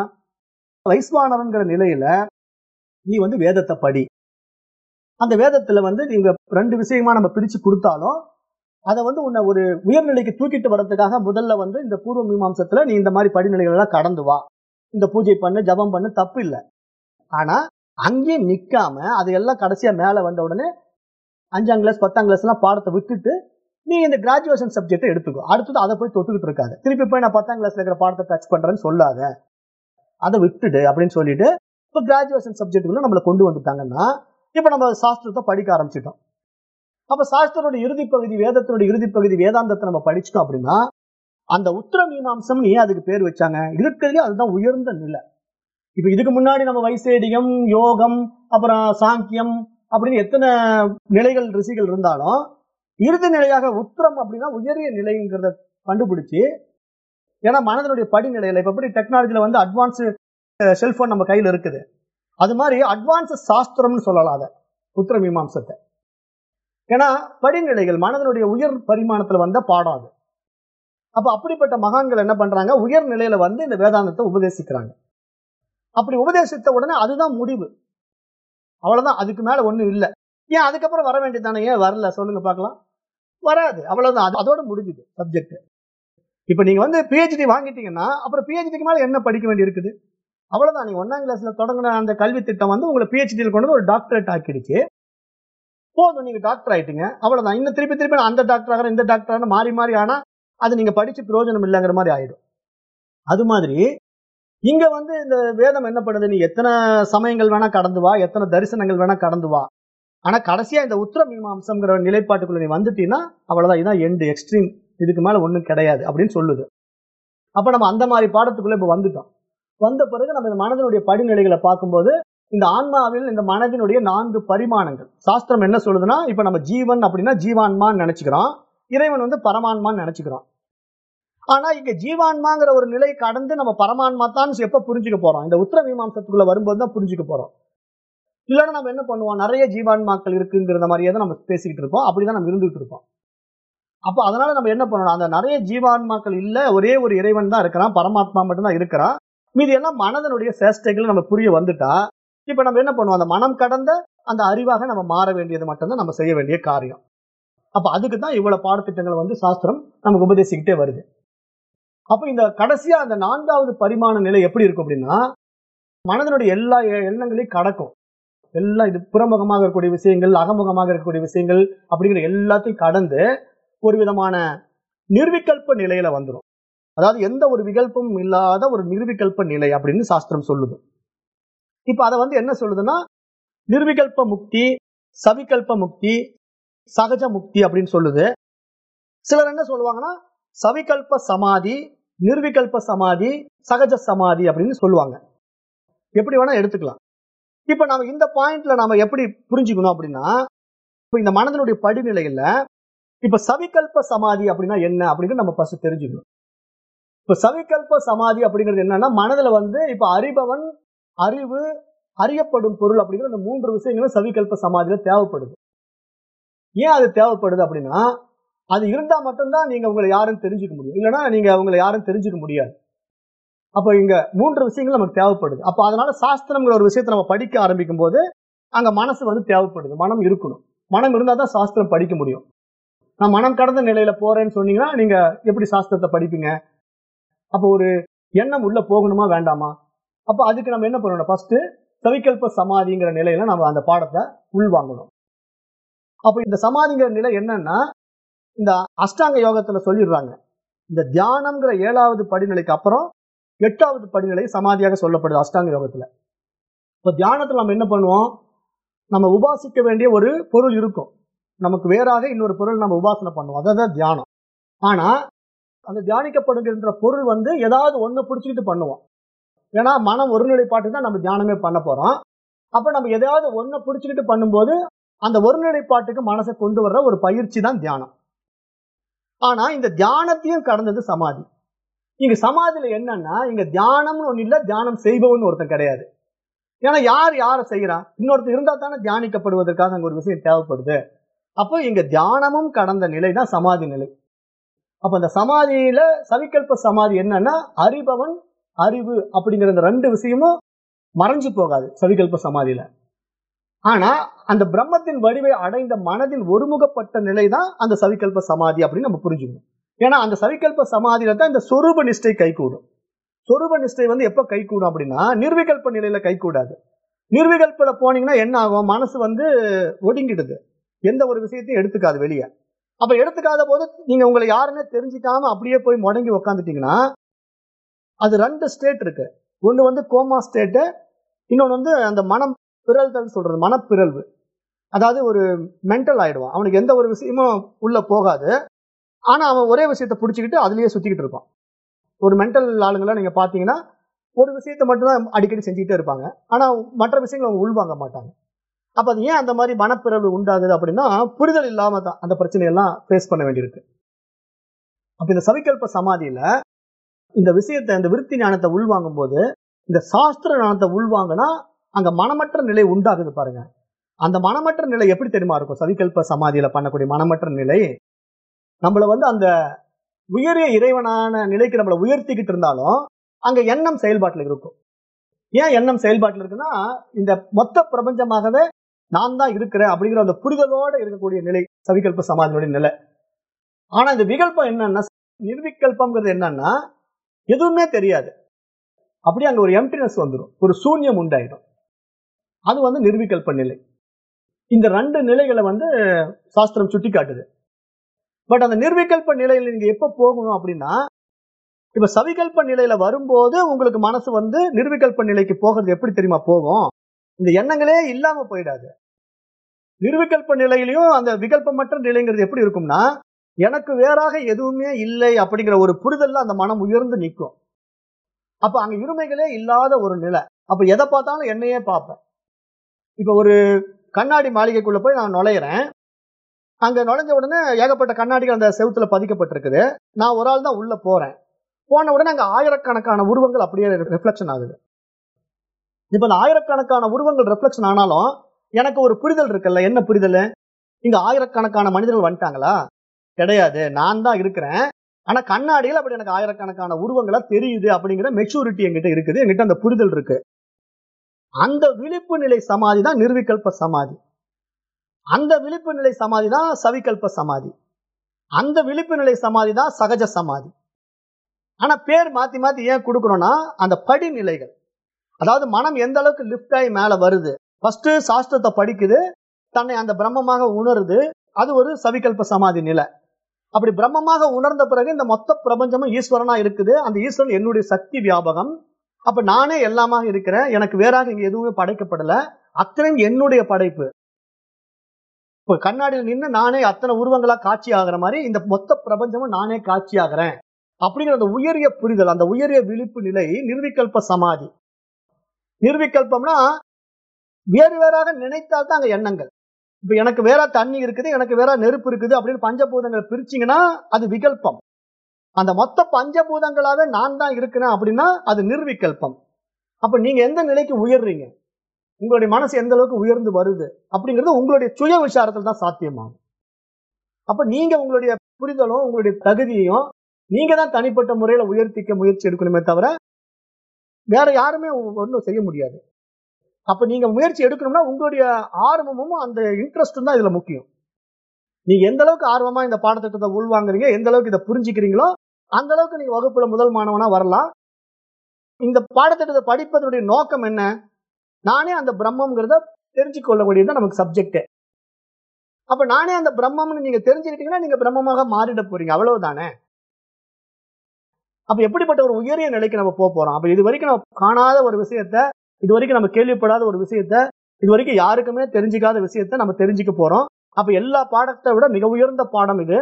வைஸ்வானரங்கிற நிலையில நீ வந்து வேதத்தை படி. அந்த வேதத்துல வந்து நீங்க ரெண்டு விஷயமா நம்ம பிரிச்சு கொடுத்தாலும் அதை வந்து உன்னை ஒரு உயர்நிலைக்கு தூக்கிட்டு வர்றதுக்காக முதல்ல வந்து இந்த பூர்வ மீமாசத்துல நீ இந்த மாதிரி படிநிலைகள் எல்லாம் கடந்து வா. இந்த பூஜை பண்ணு ஜபம் பண்ணு தப்பு இல்லை. ஆனா அங்கேயும் நிக்காம அதையெல்லாம் கடைசியா மேல வந்த உடனே அஞ்சாம் கிளாஸ் பத்தாம் கிளாஸ்லாம் எல்லாம் பாடத்தை விட்டுட்டு நீ இந்த கிராஜுவேஷன் சப்ஜெக்டை எடுத்துக்கோ. அடுத்தது அதை போய் தொட்டுக்கிட்டு இருக்காது. திருப்பி போய் நான் பத்தாம் கிளாஸ்ல இருக்கிற பாடத்தை டச் பண்றேன்னு சொல்லாத. அதை விட்டுடு அப்படின்னு சொல்லிட்டு இப்போ கிராஜுவேஷன் சப்ஜெக்டுக்குள்ள நம்மளை கொண்டு வந்துட்டாங்கன்னா இப்போ நம்ம சாஸ்திரத்தை படிக்க ஆரம்பிச்சிட்டோம். அப்போ சாஸ்திரோட இறுதி பகுதி இறுதிப்பகுதி இறுதி பகுதி வேதாந்தத்தை நம்ம படிச்சிட்டோம் அப்படின்னா அந்த உத்தர மீமாம்சம் ஏன் அதுக்கு பேர் வச்சாங்க? இருக்கிறதுலே அதுதான் உயர்ந்த நிலை. இப்ப இதுக்கு முன்னாடி நம்ம வைசேடியம் யோகம் அப்புறம் சாங்கியம் அப்படின்னு எத்தனை நிலைகள் ரிஷிகள் இருந்தாலும் இறுதி நிலையாக உத்திரம் அப்படின்னா உயரிய நிலைங்கிறத கண்டுபிடிச்சு ஏன்னா மனதனுடைய படிநிலையில இப்ப எப்படி டெக்னாலஜில வந்து அட்வான்ஸு செல்போன் நம்ம கையில இருக்குது. அது மாதிரி அட்வான்ஸ் சாஸ்திரம்னு சொல்லலாம் அதை உத்திர மீமாம்சத்தை. ஏன்னா படிநிலைகள் மனதனுடைய உயர் பரிமாணத்துல வந்த பாடம் அது. அப்ப அப்படிப்பட்ட மகான்கள் என்ன பண்றாங்க? உயர் நிலையில வந்து இந்த வேதாந்தத்தை உபதேசிக்கிறாங்க. அப்படி உபதேசித்த உடனே அதுதான் முடிவு. அவ்வளவுதான் அதுக்கு மேல ஒண்ணும் இல்லை. ஏன் அதுக்கப்புறம் வர வேண்டியதானே ஏன் வரல? சொல்லுங்க பார்க்கலாம். வராது அவ்வளவுதான். அதோட முடிஞ்சுது சப்ஜெக்ட் இப்ப நீங்க வந்து பிஹெச்டி வாங்கிட்டீங்கன்னா அப்புறம் பிஹெச்டிக்கு மேல என்ன படிக்க வேண்டி இருக்குது அவ்வளவுதான். நீங்க ஒன்னாம் கிளாஸ்ல தொடங்கின அந்த கல்வி திட்டம் வந்து உங்களை பிஹெச்டியில் கொண்டு வந்து ஒரு டாக்டரேட் ஆக்கிடுச்சு. போதும் நீங்க டாக்டர் ஆயிட்டீங்க. அவ்வளவுதான். இன்னும் திருப்பி திருப்பி நான் அந்த டாக்டர் ஆகிறேன் இந்த டாக்டர் ஆகிறேன் மாறி மாறி ஆனா அது நீங்க படிச்சு பிரயோஜனம் இல்லைங்கிற மாதிரி ஆயிடும். அது மாதிரி இங்க வந்து இந்த வேதம் என்ன பண்ணுது? நீ எத்தனை சமயங்கள் வேணா கடந்து வா எத்தனை தரிசனங்கள் வேணா கடந்து வா. ஆனா கடைசியா இந்த உத்தர மீமாம்சம்ங்கிற நிலைப்பாட்டுக்குள்ள நீ வந்துட்டீங்கன்னா அவ்வளவுதான். இதான் எண்டு எக்ஸ்ட்ரீம் இதுக்கு மேல ஒண்ணும் கிடையாது அப்படின்னு சொல்லுது. அப்ப நம்ம அந்த மாதிரி பாடத்துக்குள்ள இப்ப வந்துட்டோம். வந்த பிறகு நம்ம இந்த மனதனுடைய படிநிலைகளை பார்க்கும்போது இந்த ஆன்மாவில் இந்த மனதினுடைய நான்கு பரிமாணங்கள். சாஸ்திரம் என்ன சொல்லுதுன்னா இப்ப நம்ம ஜீவன் அப்படின்னா ஜீவான்மான்னு நினைச்சுக்கிறோம். இறைவன் வந்து பரமான்மான்னு நினைச்சுக்கிறோம். ஆனா இங்க ஜீவான்மாங்கிற ஒரு நிலை கடந்து நம்ம பரமான்மா தான் எப்ப புரிஞ்சுக்க போறோம்? இந்த உத்தர மீமாசத்துக்குள்ள வரும்போது தான் புரிஞ்சுக்க போறோம். இல்லைன்னா நம்ம என்ன பண்ணுவோம்? நிறைய ஜீவான்மாக்கள் இருக்குங்கிற மாதிரியே தான் நம்ம பேசிக்கிட்டு இருப்போம் அப்படிதான் நம்ம இருந்துகிட்டு இருப்போம் அப்போ அதனால நம்ம என்ன பண்ணணும்? அந்த நிறைய ஜீவான்மாக்கள் இல்ல ஒரே ஒரு இறைவன் தான் இருக்கிறான். பரமாத்மா மட்டும்தான் இருக்கிறான். மீதி எல்லாம் மனதனுடைய சேஷ்டைகள் நம்ம புரிய வந்துட்டா இப்ப நம்ம என்ன பண்ணுவோம்? அந்த மனம் கடந்த அந்த அறிவாக நம்ம மாற வேண்டியது மட்டும்தான் நம்ம செய்ய வேண்டிய காரியம். அப்ப அதுக்கு தான் இவ்வளவு பாடத்திட்டங்களை வந்து சாஸ்திரம் நமக்கு உபதேசிக்கிட்டே வருது. அப்ப இந்த கடைசியா அந்த நான்காவது பரிமாண நிலை எப்படி இருக்கும் அப்படின்னா மனதனுடைய எல்லா எண்ணங்களையும் கடக்கும். எல்லாம் இது புறமுகமாக இருக்கக்கூடிய விஷயங்கள் அகமுகமாக இருக்கக்கூடிய விஷயங்கள் அப்படிங்கிற எல்லாத்தையும் கடந்து ஒரு விதமான நிர்விகல்ப நிலையில வந்துடும் அதாவது எந்த ஒரு விகல்பமும் இல்லாத ஒரு நிர்விகல்ப நிலை அப்படின்னு சாஸ்திரம் சொல்லுது. இப்போ அதை வந்து என்ன சொல்லுதுன்னா நிர்விகல்ப முக்தி சவிகல்ப முக்தி சகஜ முக்தி அப்படின்னு சொல்லுது. சிலர் என்ன சொல்லுவாங்கன்னா சவிகல்ப சமாதி நிர்விகல்ப சமாதி சகஜ சமாதி அப்படின்னு சொல்லுவாங்க. எப்படி வேணா எடுத்துக்கலாம். இப்ப நாம இந்த பாயிண்ட்ல நாம எப்படி புரிஞ்சுக்கணும் அப்படின்னா இப்ப இந்த மனதனுடைய படிநிலையில இப்ப சவிகல்ப சமாதி அப்படின்னா என்ன அப்படின்னு நம்ம ஃபர்ஸ்ட் தெரிஞ்சுக்கணும். இப்ப சவிகல்ப சமாதி அப்படிங்கிறது என்னன்னா மனதுல வந்து இப்ப அறிபவன் அறிவு அறியப்படும் பொருள் அப்படிங்கிற அந்த மூன்று விஷயங்களும் சவிகல்ப சமாதியில தேவைப்படுது. ஏன் அது தேவைப்படுது அப்படின்னா அது இருந்தா மட்டும்தான் நீங்க உங்களை யாரும் தெரிஞ்சுக்க முடியும். இல்லைன்னா நீங்க அவங்களை யாரும் தெரிஞ்சுக்க முடியாது. அப்போ இங்க மூன்று விஷயங்கள் நமக்கு தேவைப்படுது. அப்போ அதனால சாஸ்திரம்ங்கிற ஒரு விஷயத்தை நம்ம படிக்க ஆரம்பிக்கும் போது அங்க மனசு வந்து தேவைப்படுது. மனம் இருக்கணும். மனம் இருந்தால் தான் சாஸ்திரம் படிக்க முடியும். நான் மனம் கடந்த நிலையில போறேன்னு சொன்னீங்கன்னா நீங்க எப்படி சாஸ்திரத்தை படிப்பீங்க? அப்போ ஒரு எண்ணம் உள்ள போகணுமா வேண்டாமா? அப்ப அதுக்கு நம்ம என்ன பண்ணணும்? ஃபர்ஸ்ட் சவிகல்ப சமாதிங்கிற நிலையில நம்ம அந்த பாடத்தை உள்வாங்கணும். அப்போ இந்த சமாதிங்கிற நிலை என்னன்னா இந்த அஷ்டாங்க யோகத்துல சொல்லிடுறாங்க. இந்த தியானம்ங்கிற ஏழாவது படிநிலைக்கு அப்புறம் எட்டாவது படிநிலை சமாதியாக சொல்லப்படுது அஷ்டாங்க யோகத்துல. இப்போ தியானத்துல நம்ம என்ன பண்ணுவோம்? நம்ம உபாசிக்க வேண்டிய ஒரு பொருள் இருக்கும். நமக்கு வேறாக இன்னொரு பொருள் நம்ம உபாசனை பண்ணுவோம். அதான் தியானம். ஆனா அந்த தியானிக்கப்படுகின்ற பொருள் வந்து ஏதாவது ஒன்று பிடிச்சிக்கிட்டு பண்ணுவோம். ஏன்னா மனம் ஒருநிலைப்பாட்டு தான் நம்ம தியானமே பண்ண போறோம். அப்ப நம்ம எதையாவது ஒண்ணு பிடிச்சிக்கிட்டு பண்ணும்போது அந்த ஒருநிலைப்பாட்டுக்கு மனசை கொண்டு வர்ற ஒரு பயிற்சி தான் தியானம். ஆனா இந்த தியானத்தையும் கடந்தது சமாதி. இங்க சமாதியில என்னன்னா இங்க தியானம்னு ஒண்ணு இல்ல தியானம் செய்பவன் ஒருத்தன் கிடையாது. ஏன்னா யார் யாரை செய்யறா இன்னொருத்தர் இருந்தா தானே தியானிக்கப்படுவதற்காக அங்க ஒரு விஷயம் தேவைப்படுது. அப்போ இங்க தியானமும் கடந்த நிலை தான் சமாதி நிலை. அப்ப அந்த சமாதியில சவிகல்ப சமாதி என்னன்னா அறிபவன் அறிவு அப்படிங்கிற இந்த ரெண்டு விஷயமும் மறைஞ்சு போகாது சவிகல்ப சமாதியில. ஆனா அந்த பிரம்மத்தின் வடிவை அடைந்த மனதில் ஒருமுகப்பட்ட நிலை தான் அந்த சவிகல்ப சமாதி அப்படின்னு நம்ம புரிஞ்சுக்கணும். ஏன்னா அந்த சவிகல்ப சமாதியில தான் இந்த சொரூப நிஷ்டை கைகூடும். சொரூப நிஷ்டை வந்து எப்ப கைகூடும் அப்படின்னா நிர்விகல்ப நிலையில கைகூடாது. நிர்விகல்பில போனீங்கன்னா என்ன ஆகும்? மனசு வந்து ஒடுங்கிடுது. எந்த ஒரு விஷயத்தையும் எடுத்துக்காது வெளியே. அப்ப எடுத்துக்காத போது நீங்க உங்களை யாருன்னே தெரிஞ்சுக்காம அப்படியே போய் முடங்கி உக்காந்துட்டீங்கன்னா அது ரெண்டு ஸ்டேட் இருக்கு. ஒன்று வந்து கோமா ஸ்டேட்டு இன்னொன்று வந்து அந்த மனம் பிறழ்தல் சொல்றது மனப்பிறழ்வு. அதாவது ஒரு மென்டல் ஆயிடுவான். அவனுக்கு எந்த ஒரு விஷயமும் உள்ள போகாது. ஆனா அவன் ஒரே விஷயத்த பிடிச்சிக்கிட்டு அதுலயே சுத்திக்கிட்டு இருப்பான். ஒரு மென்டல் ஆளுங்களை நீங்க பாத்தீங்கன்னா ஒரு விஷயத்த மட்டும்தான் அடிக்கடி செஞ்சுக்கிட்டே இருப்பாங்க. ஆனா மற்ற விஷயங்களை அவங்க உள்வாங்க மாட்டாங்க. அப்ப அது ஏன் அந்த மாதிரி மனப்பிறவு உண்டாகுது அப்படின்னா புரிதல் இல்லாம தான் அந்த பிரச்சனையெல்லாம் ஃபேஸ் பண்ண வேண்டியிருக்கு. அப்ப இந்த சவிகல்ப சமாதியில இந்த விஷயத்தை இந்த விருத்தி ஞானத்தை உள்வாங்கும் போது இந்த சாஸ்திர ஞானத்தை உள்வாங்கினா அங்க மனமற்ற நிலை உண்டாகுது பாருங்க. அந்த மனமற்ற நிலை எப்படி தெரியுமா இருக்கும்? சவிகல்ப சமாதியில பண்ணக்கூடிய மனமற்ற நிலை நம்மள வந்து அந்த உயரிய இறைவனான நிலைக்கு நம்மளை உயர்த்திக்கிட்டு இருந்தாலும் அங்க எண்ணம் செயல்பாட்டில் இருக்கும். ஏன் எண்ணம் செயல்பாட்டில் இருக்குன்னா இந்த மொத்த பிரபஞ்சமாகவே நான் தான் இருக்கிறேன் அப்படிங்கிற அந்த புரிதலோட இருக்கக்கூடிய நிலை சவிகல்ப சமாதியினுடைய நிலை. ஆனா இந்த விகல்பம் என்னன்னா நிர்விகல்பம்ங்கிறது என்னன்னா எதுவுமே தெரியாது. அப்படியே அங்க ஒரு எம்டினஸ் வந்துடும் ஒரு சூன்யம் உண்டாயிடும். அது வந்து நிர்விகல்ப நிலை இந்த ரெண்டு நிலைகளை வந்து சாஸ்திரம் சுட்டி காட்டுது பட் அந்த நிர்விகல்ப நிலையில நீங்க எப்ப போகணும் அப்படின்னா இப்ப சவிகல்ப நிலையில வரும்போது உங்களுக்கு மனசு வந்து நிர்விகல்ப நிலைக்கு போகிறது எப்படி தெரியுமா? போகும். இந்த எண்ணங்களே இல்லாம போயிடாது. நிர்விகல்ப நிலையிலையும் அந்த விகல்பமற்ற நிலைங்கிறது எப்படி இருக்கும்னா எனக்கு வேறாக எதுவுமே இல்லை அப்படிங்கிற ஒரு புரிதல்ல அந்த மனம் உயர்ந்து நிற்கும். அப்ப அங்க இருமைகளே இல்லாத ஒரு நிலை. அப்ப எதை பார்த்தாலும் என்னையே பார்ப்பேன். இப்போ ஒரு கண்ணாடி மாளிகைக்குள்ளே போய் நான் நுழையிறேன். அங்க நுழைஞ்ச உடனே ஏகப்பட்ட கண்ணாடிகள் அந்த செவுத்துல பதிக்கப்பட்டிருக்குது. நான் ஒரு ஆள் தான் உள்ள போறேன். போன உடனே அங்க ஆயிரக்கணக்கான உருவங்கள் அப்படியே ரிஃப்ளெக்ஷன் ஆகுது. இப்போ அந்த ஆயிரக்கணக்கான உருவங்கள் ரிஃப்ளெக்ஷன் ஆனாலும் எனக்கு ஒரு புரிதல் இருக்குல்ல? என்ன புரிதல்? இங்க ஆயிரக்கணக்கான மனிதர்கள் வந்துட்டாங்களா? கிடையாது. நான் தான் இருக்கிறேன். ஆனா கண்ணாடியில் அப்படி எனக்கு ஆயிரக்கணக்கான உருவங்களா தெரியுது அப்படிங்கிற மெச்சூரிட்டி என்கிட்ட இருக்குது. என்கிட்ட அந்த புரிதல் இருக்கு. அந்த விழிப்பு நிலை சமாதி தான் நிர்விகல்ப சமாதி. அந்த விழிப்பு நிலை சமாதி தான் சவிகல்ப சமாதி. அந்த விழிப்பு நிலை சமாதி தான் சகஜ சமாதி. ஆனா பேர் மாத்தி மாத்தி ஏன் கொடுக்குறோன்னா அந்த படிநிலைகள். அதாவது மனம் எந்த அளவுக்கு லிஃப்ட் ஆகி மேல வருது. ஃபர்ஸ்ட் சாஸ்திரத்தை படிக்குது தன்னை அந்த பிரம்மமாக உணருது அது ஒரு சவிகல்ப சமாதி நிலை. அப்படி பிரம்மமாக உணர்ந்த பிறகு இந்த மொத்த பிரபஞ்சமும் ஈஸ்வரனா இருக்குது. அந்த ஈஸ்வரன் என்னுடைய சக்தி வியாபகம். அப்ப நானே எல்லாமாக இருக்கிறேன். எனக்கு வேறாக இங்க எதுவுமே படைக்கப்படல. அத்தனையும் என்னுடைய படைப்பு. இப்ப கண்ணாடியில் நின்று நானே அத்தனை உருவங்களா காட்சி ஆகிற மாதிரி இந்த மொத்த பிரபஞ்சமும் நானே காட்சி ஆகிறேன். அப்படிங்கிற அந்த உயரிய புரிதல் அந்த உயரிய விழிப்பு நிலை நிர்விகல்ப சமாதி. நிர்விகல்பம்னா வேறு வேறாக நினைத்தால் தான் அங்க எண்ணங்கள். இப்ப எனக்கு வேற தண்ணி இருக்குது எனக்கு வேற நெருப்பு இருக்குது அப்படின்னு பஞ்சபூதங்கள் பிரிச்சிங்கன்னா அது விகல்பம். அந்த மொத்த பஞ்சபூதங்களாவே நான் தான் இருக்கிறேன் அப்படின்னா அது நிர்விகல்பம். அப்ப நீங்க எந்த நிலைக்கு உயர்றீங்க? உங்களுடைய மனசு எந்த அளவுக்கு உயர்ந்து வருது அப்படிங்கிறது உங்களுடைய சுய விசாரத்தில் தான் சாத்தியமாகும். அப்ப நீங்க உங்களுடைய புரிதலும் உங்களுடைய தகுதியையும் நீங்க தான் தனிப்பட்ட முறையில உயர்த்திக்க முயற்சி எடுக்கணுமே தவிர வேற யாருமே ஒன்றும் செய்ய முடியாது. அப்ப நீங்க முயற்சி எடுக்கணும்னா உங்களுடைய ஆர்வமும் அந்த இன்ட்ரெஸ்டும் தான் இதுல முக்கியம். நீங்க எந்த அளவுக்கு ஆர்வமா இந்த பாடத்திட்டத்தை உள்வாங்குறீங்க எந்த அளவுக்கு இதை புரிஞ்சுக்கிறீங்களோ அந்த அளவுக்கு நீங்க வகுப்புல முதல் மாணவனா வரலாம். இந்த பாடத்திட்டத்தை படிப்பதனுடைய நோக்கம் என்ன? நானே அந்த பிரம்மங்கிறத தெரிஞ்சு கொள்ளக்கூடியது நமக்கு சப்ஜெக்ட் அப்ப நானே அந்த பிரம்மம்னு நீங்க தெரிஞ்சுக்கிட்டீங்கன்னா நீங்க பிரம்மமாக மாறிட போறீங்க. அவ்வளவுதானே? அப்ப எப்படிப்பட்ட ஒரு உயரிய நிலைக்கு நம்ம போக போறோம்? அப்ப இது வரைக்கும் நம்ம காணாத ஒரு விஷயத்த இது வரைக்கும் நம்ம கேள்விப்படாத ஒரு விஷயத்த இது வரைக்கும் யாருக்குமே தெரிஞ்சுக்காத விஷயத்த நம்ம தெரிஞ்சுக்க போறோம். அப்ப எல்லா பாடத்தை விட மிக உயர்ந்த பாடம் இது.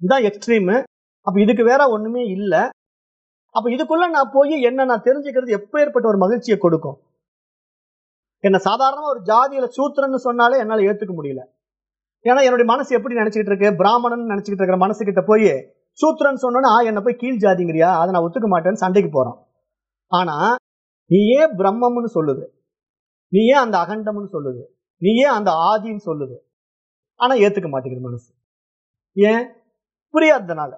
இதுதான் எக்ஸ்ட்ரீமு அப்ப இதுக்கு வேற ஒண்ணுமே இல்லை. அப்போ இதுக்குள்ள நான் போய் என்ன நான் தெரிஞ்சுக்கிறது எப்பேற்பட்ட ஒரு மகிழ்ச்சியை கொடுக்கும்? என்ன சாதாரணமாக ஒரு ஜாதியில சூத்திரன்னு சொன்னாலே என்னால ஏத்துக்க முடியல. ஏன்னா என்னுடைய மனசு எப்படி நினச்சிக்கிட்டு இருக்கு? பிராமணன் நினச்சிக்கிட்டு இருக்கிற மனசு கிட்ட போய் சூத்திரன் சொன்னோன்னா என்ன போய் கீழ் ஜாதிங்கிறியா? அதை நான் ஒத்துக்க மாட்டேன்னு சண்டைக்கு போகிறோம் ஆனா நீ ஏன் பிரம்மம்னு சொல்லுது? நீ ஏன் அந்த அகண்டம்னு சொல்லுது? நீ ஏன் அந்த ஆதின்னு சொல்லுது? ஆனா ஏத்துக்க மாட்டேங்குது மனசு. ஏன்? புரியாததுனால.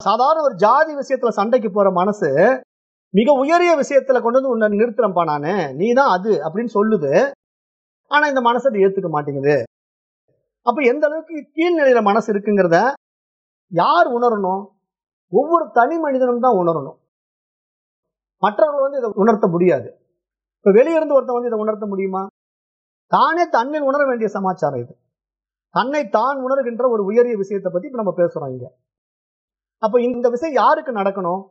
சாதாரண ஒரு ஜாதி விஷயத்துல சண்டைக்கு போற மனசு மிக உயரிய விஷயத்துல கொண்டு வந்து உன்னை நிறுத்துறப்பா நானு. நீ தான் அது அப்படின்னு சொல்லுது. ஆனா இந்த மனசு அதை ஏத்துக்க மாட்டேங்குது. அப்ப எந்த அளவுக்கு கீழ்நிலையில மனசு இருக்குங்கிறத யார் உணரணும்? ஒவ்வொரு தனி மனிதனும் தான் உணரணும். மற்றவர்கள் வந்து இதை உணர்த்த முடியாது. இப்ப வெளியிருந்து ஒருத்தன் வந்து இதை உணர்த்த முடியுமா? தானே தன்னில் உணர வேண்டிய சமாச்சாரம் இது. தன்னை தான் உணர்கின்ற ஒரு உயரிய விஷயத்தை பத்தி இப்ப நம்ம பேசுறோம் இங்க. அப்ப இந்த விஷயம் யாருக்கு நடக்கணும்?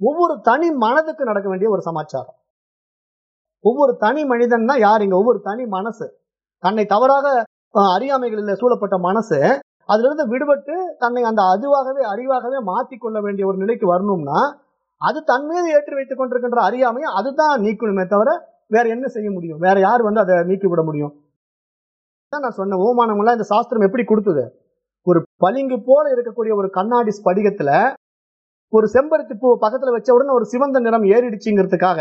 ஒவ்வொரு தனி மனதுக்கு நடக்க வேண்டிய ஒரு சமாச்சாரம். ஒவ்வொரு தனி மனிதன் தான் யார் இங்க ஒவ்வொரு தனி மனசு. தன்னை தவறாக அறியாமைகளில் சூழப்பட்ட மனசு அதுல இருந்து விடுபட்டு தன்னை அந்த அதுவாகவே அறிவாகவே மாத்தி கொள்ள வேண்டிய ஒரு நிலைக்கு வரணும்னா அது தன் மீது ஏற்றி வைத்துக் கொண்டிருக்கின்ற அறியாமையை அதுதான் நீக்கணுமே தவிர வேற என்ன செய்ய முடியும்? வேற யார் வந்து அதை நீக்கி விட முடியும் நான் சொன்ன ஓமானங்கள்லாம் இந்த சாஸ்திரம் எப்படி கொடுத்தது? ஒரு பளிங்கு போல இருக்கக்கூடிய ஒரு கண்ணாடி ஸ்படிகத்துல ஒரு செம்பருத்தி பூ பக்கத்துல வச்ச உடனே ஒரு சிவந்த நிறம் ஏறிடுச்சுங்கிறதுக்காக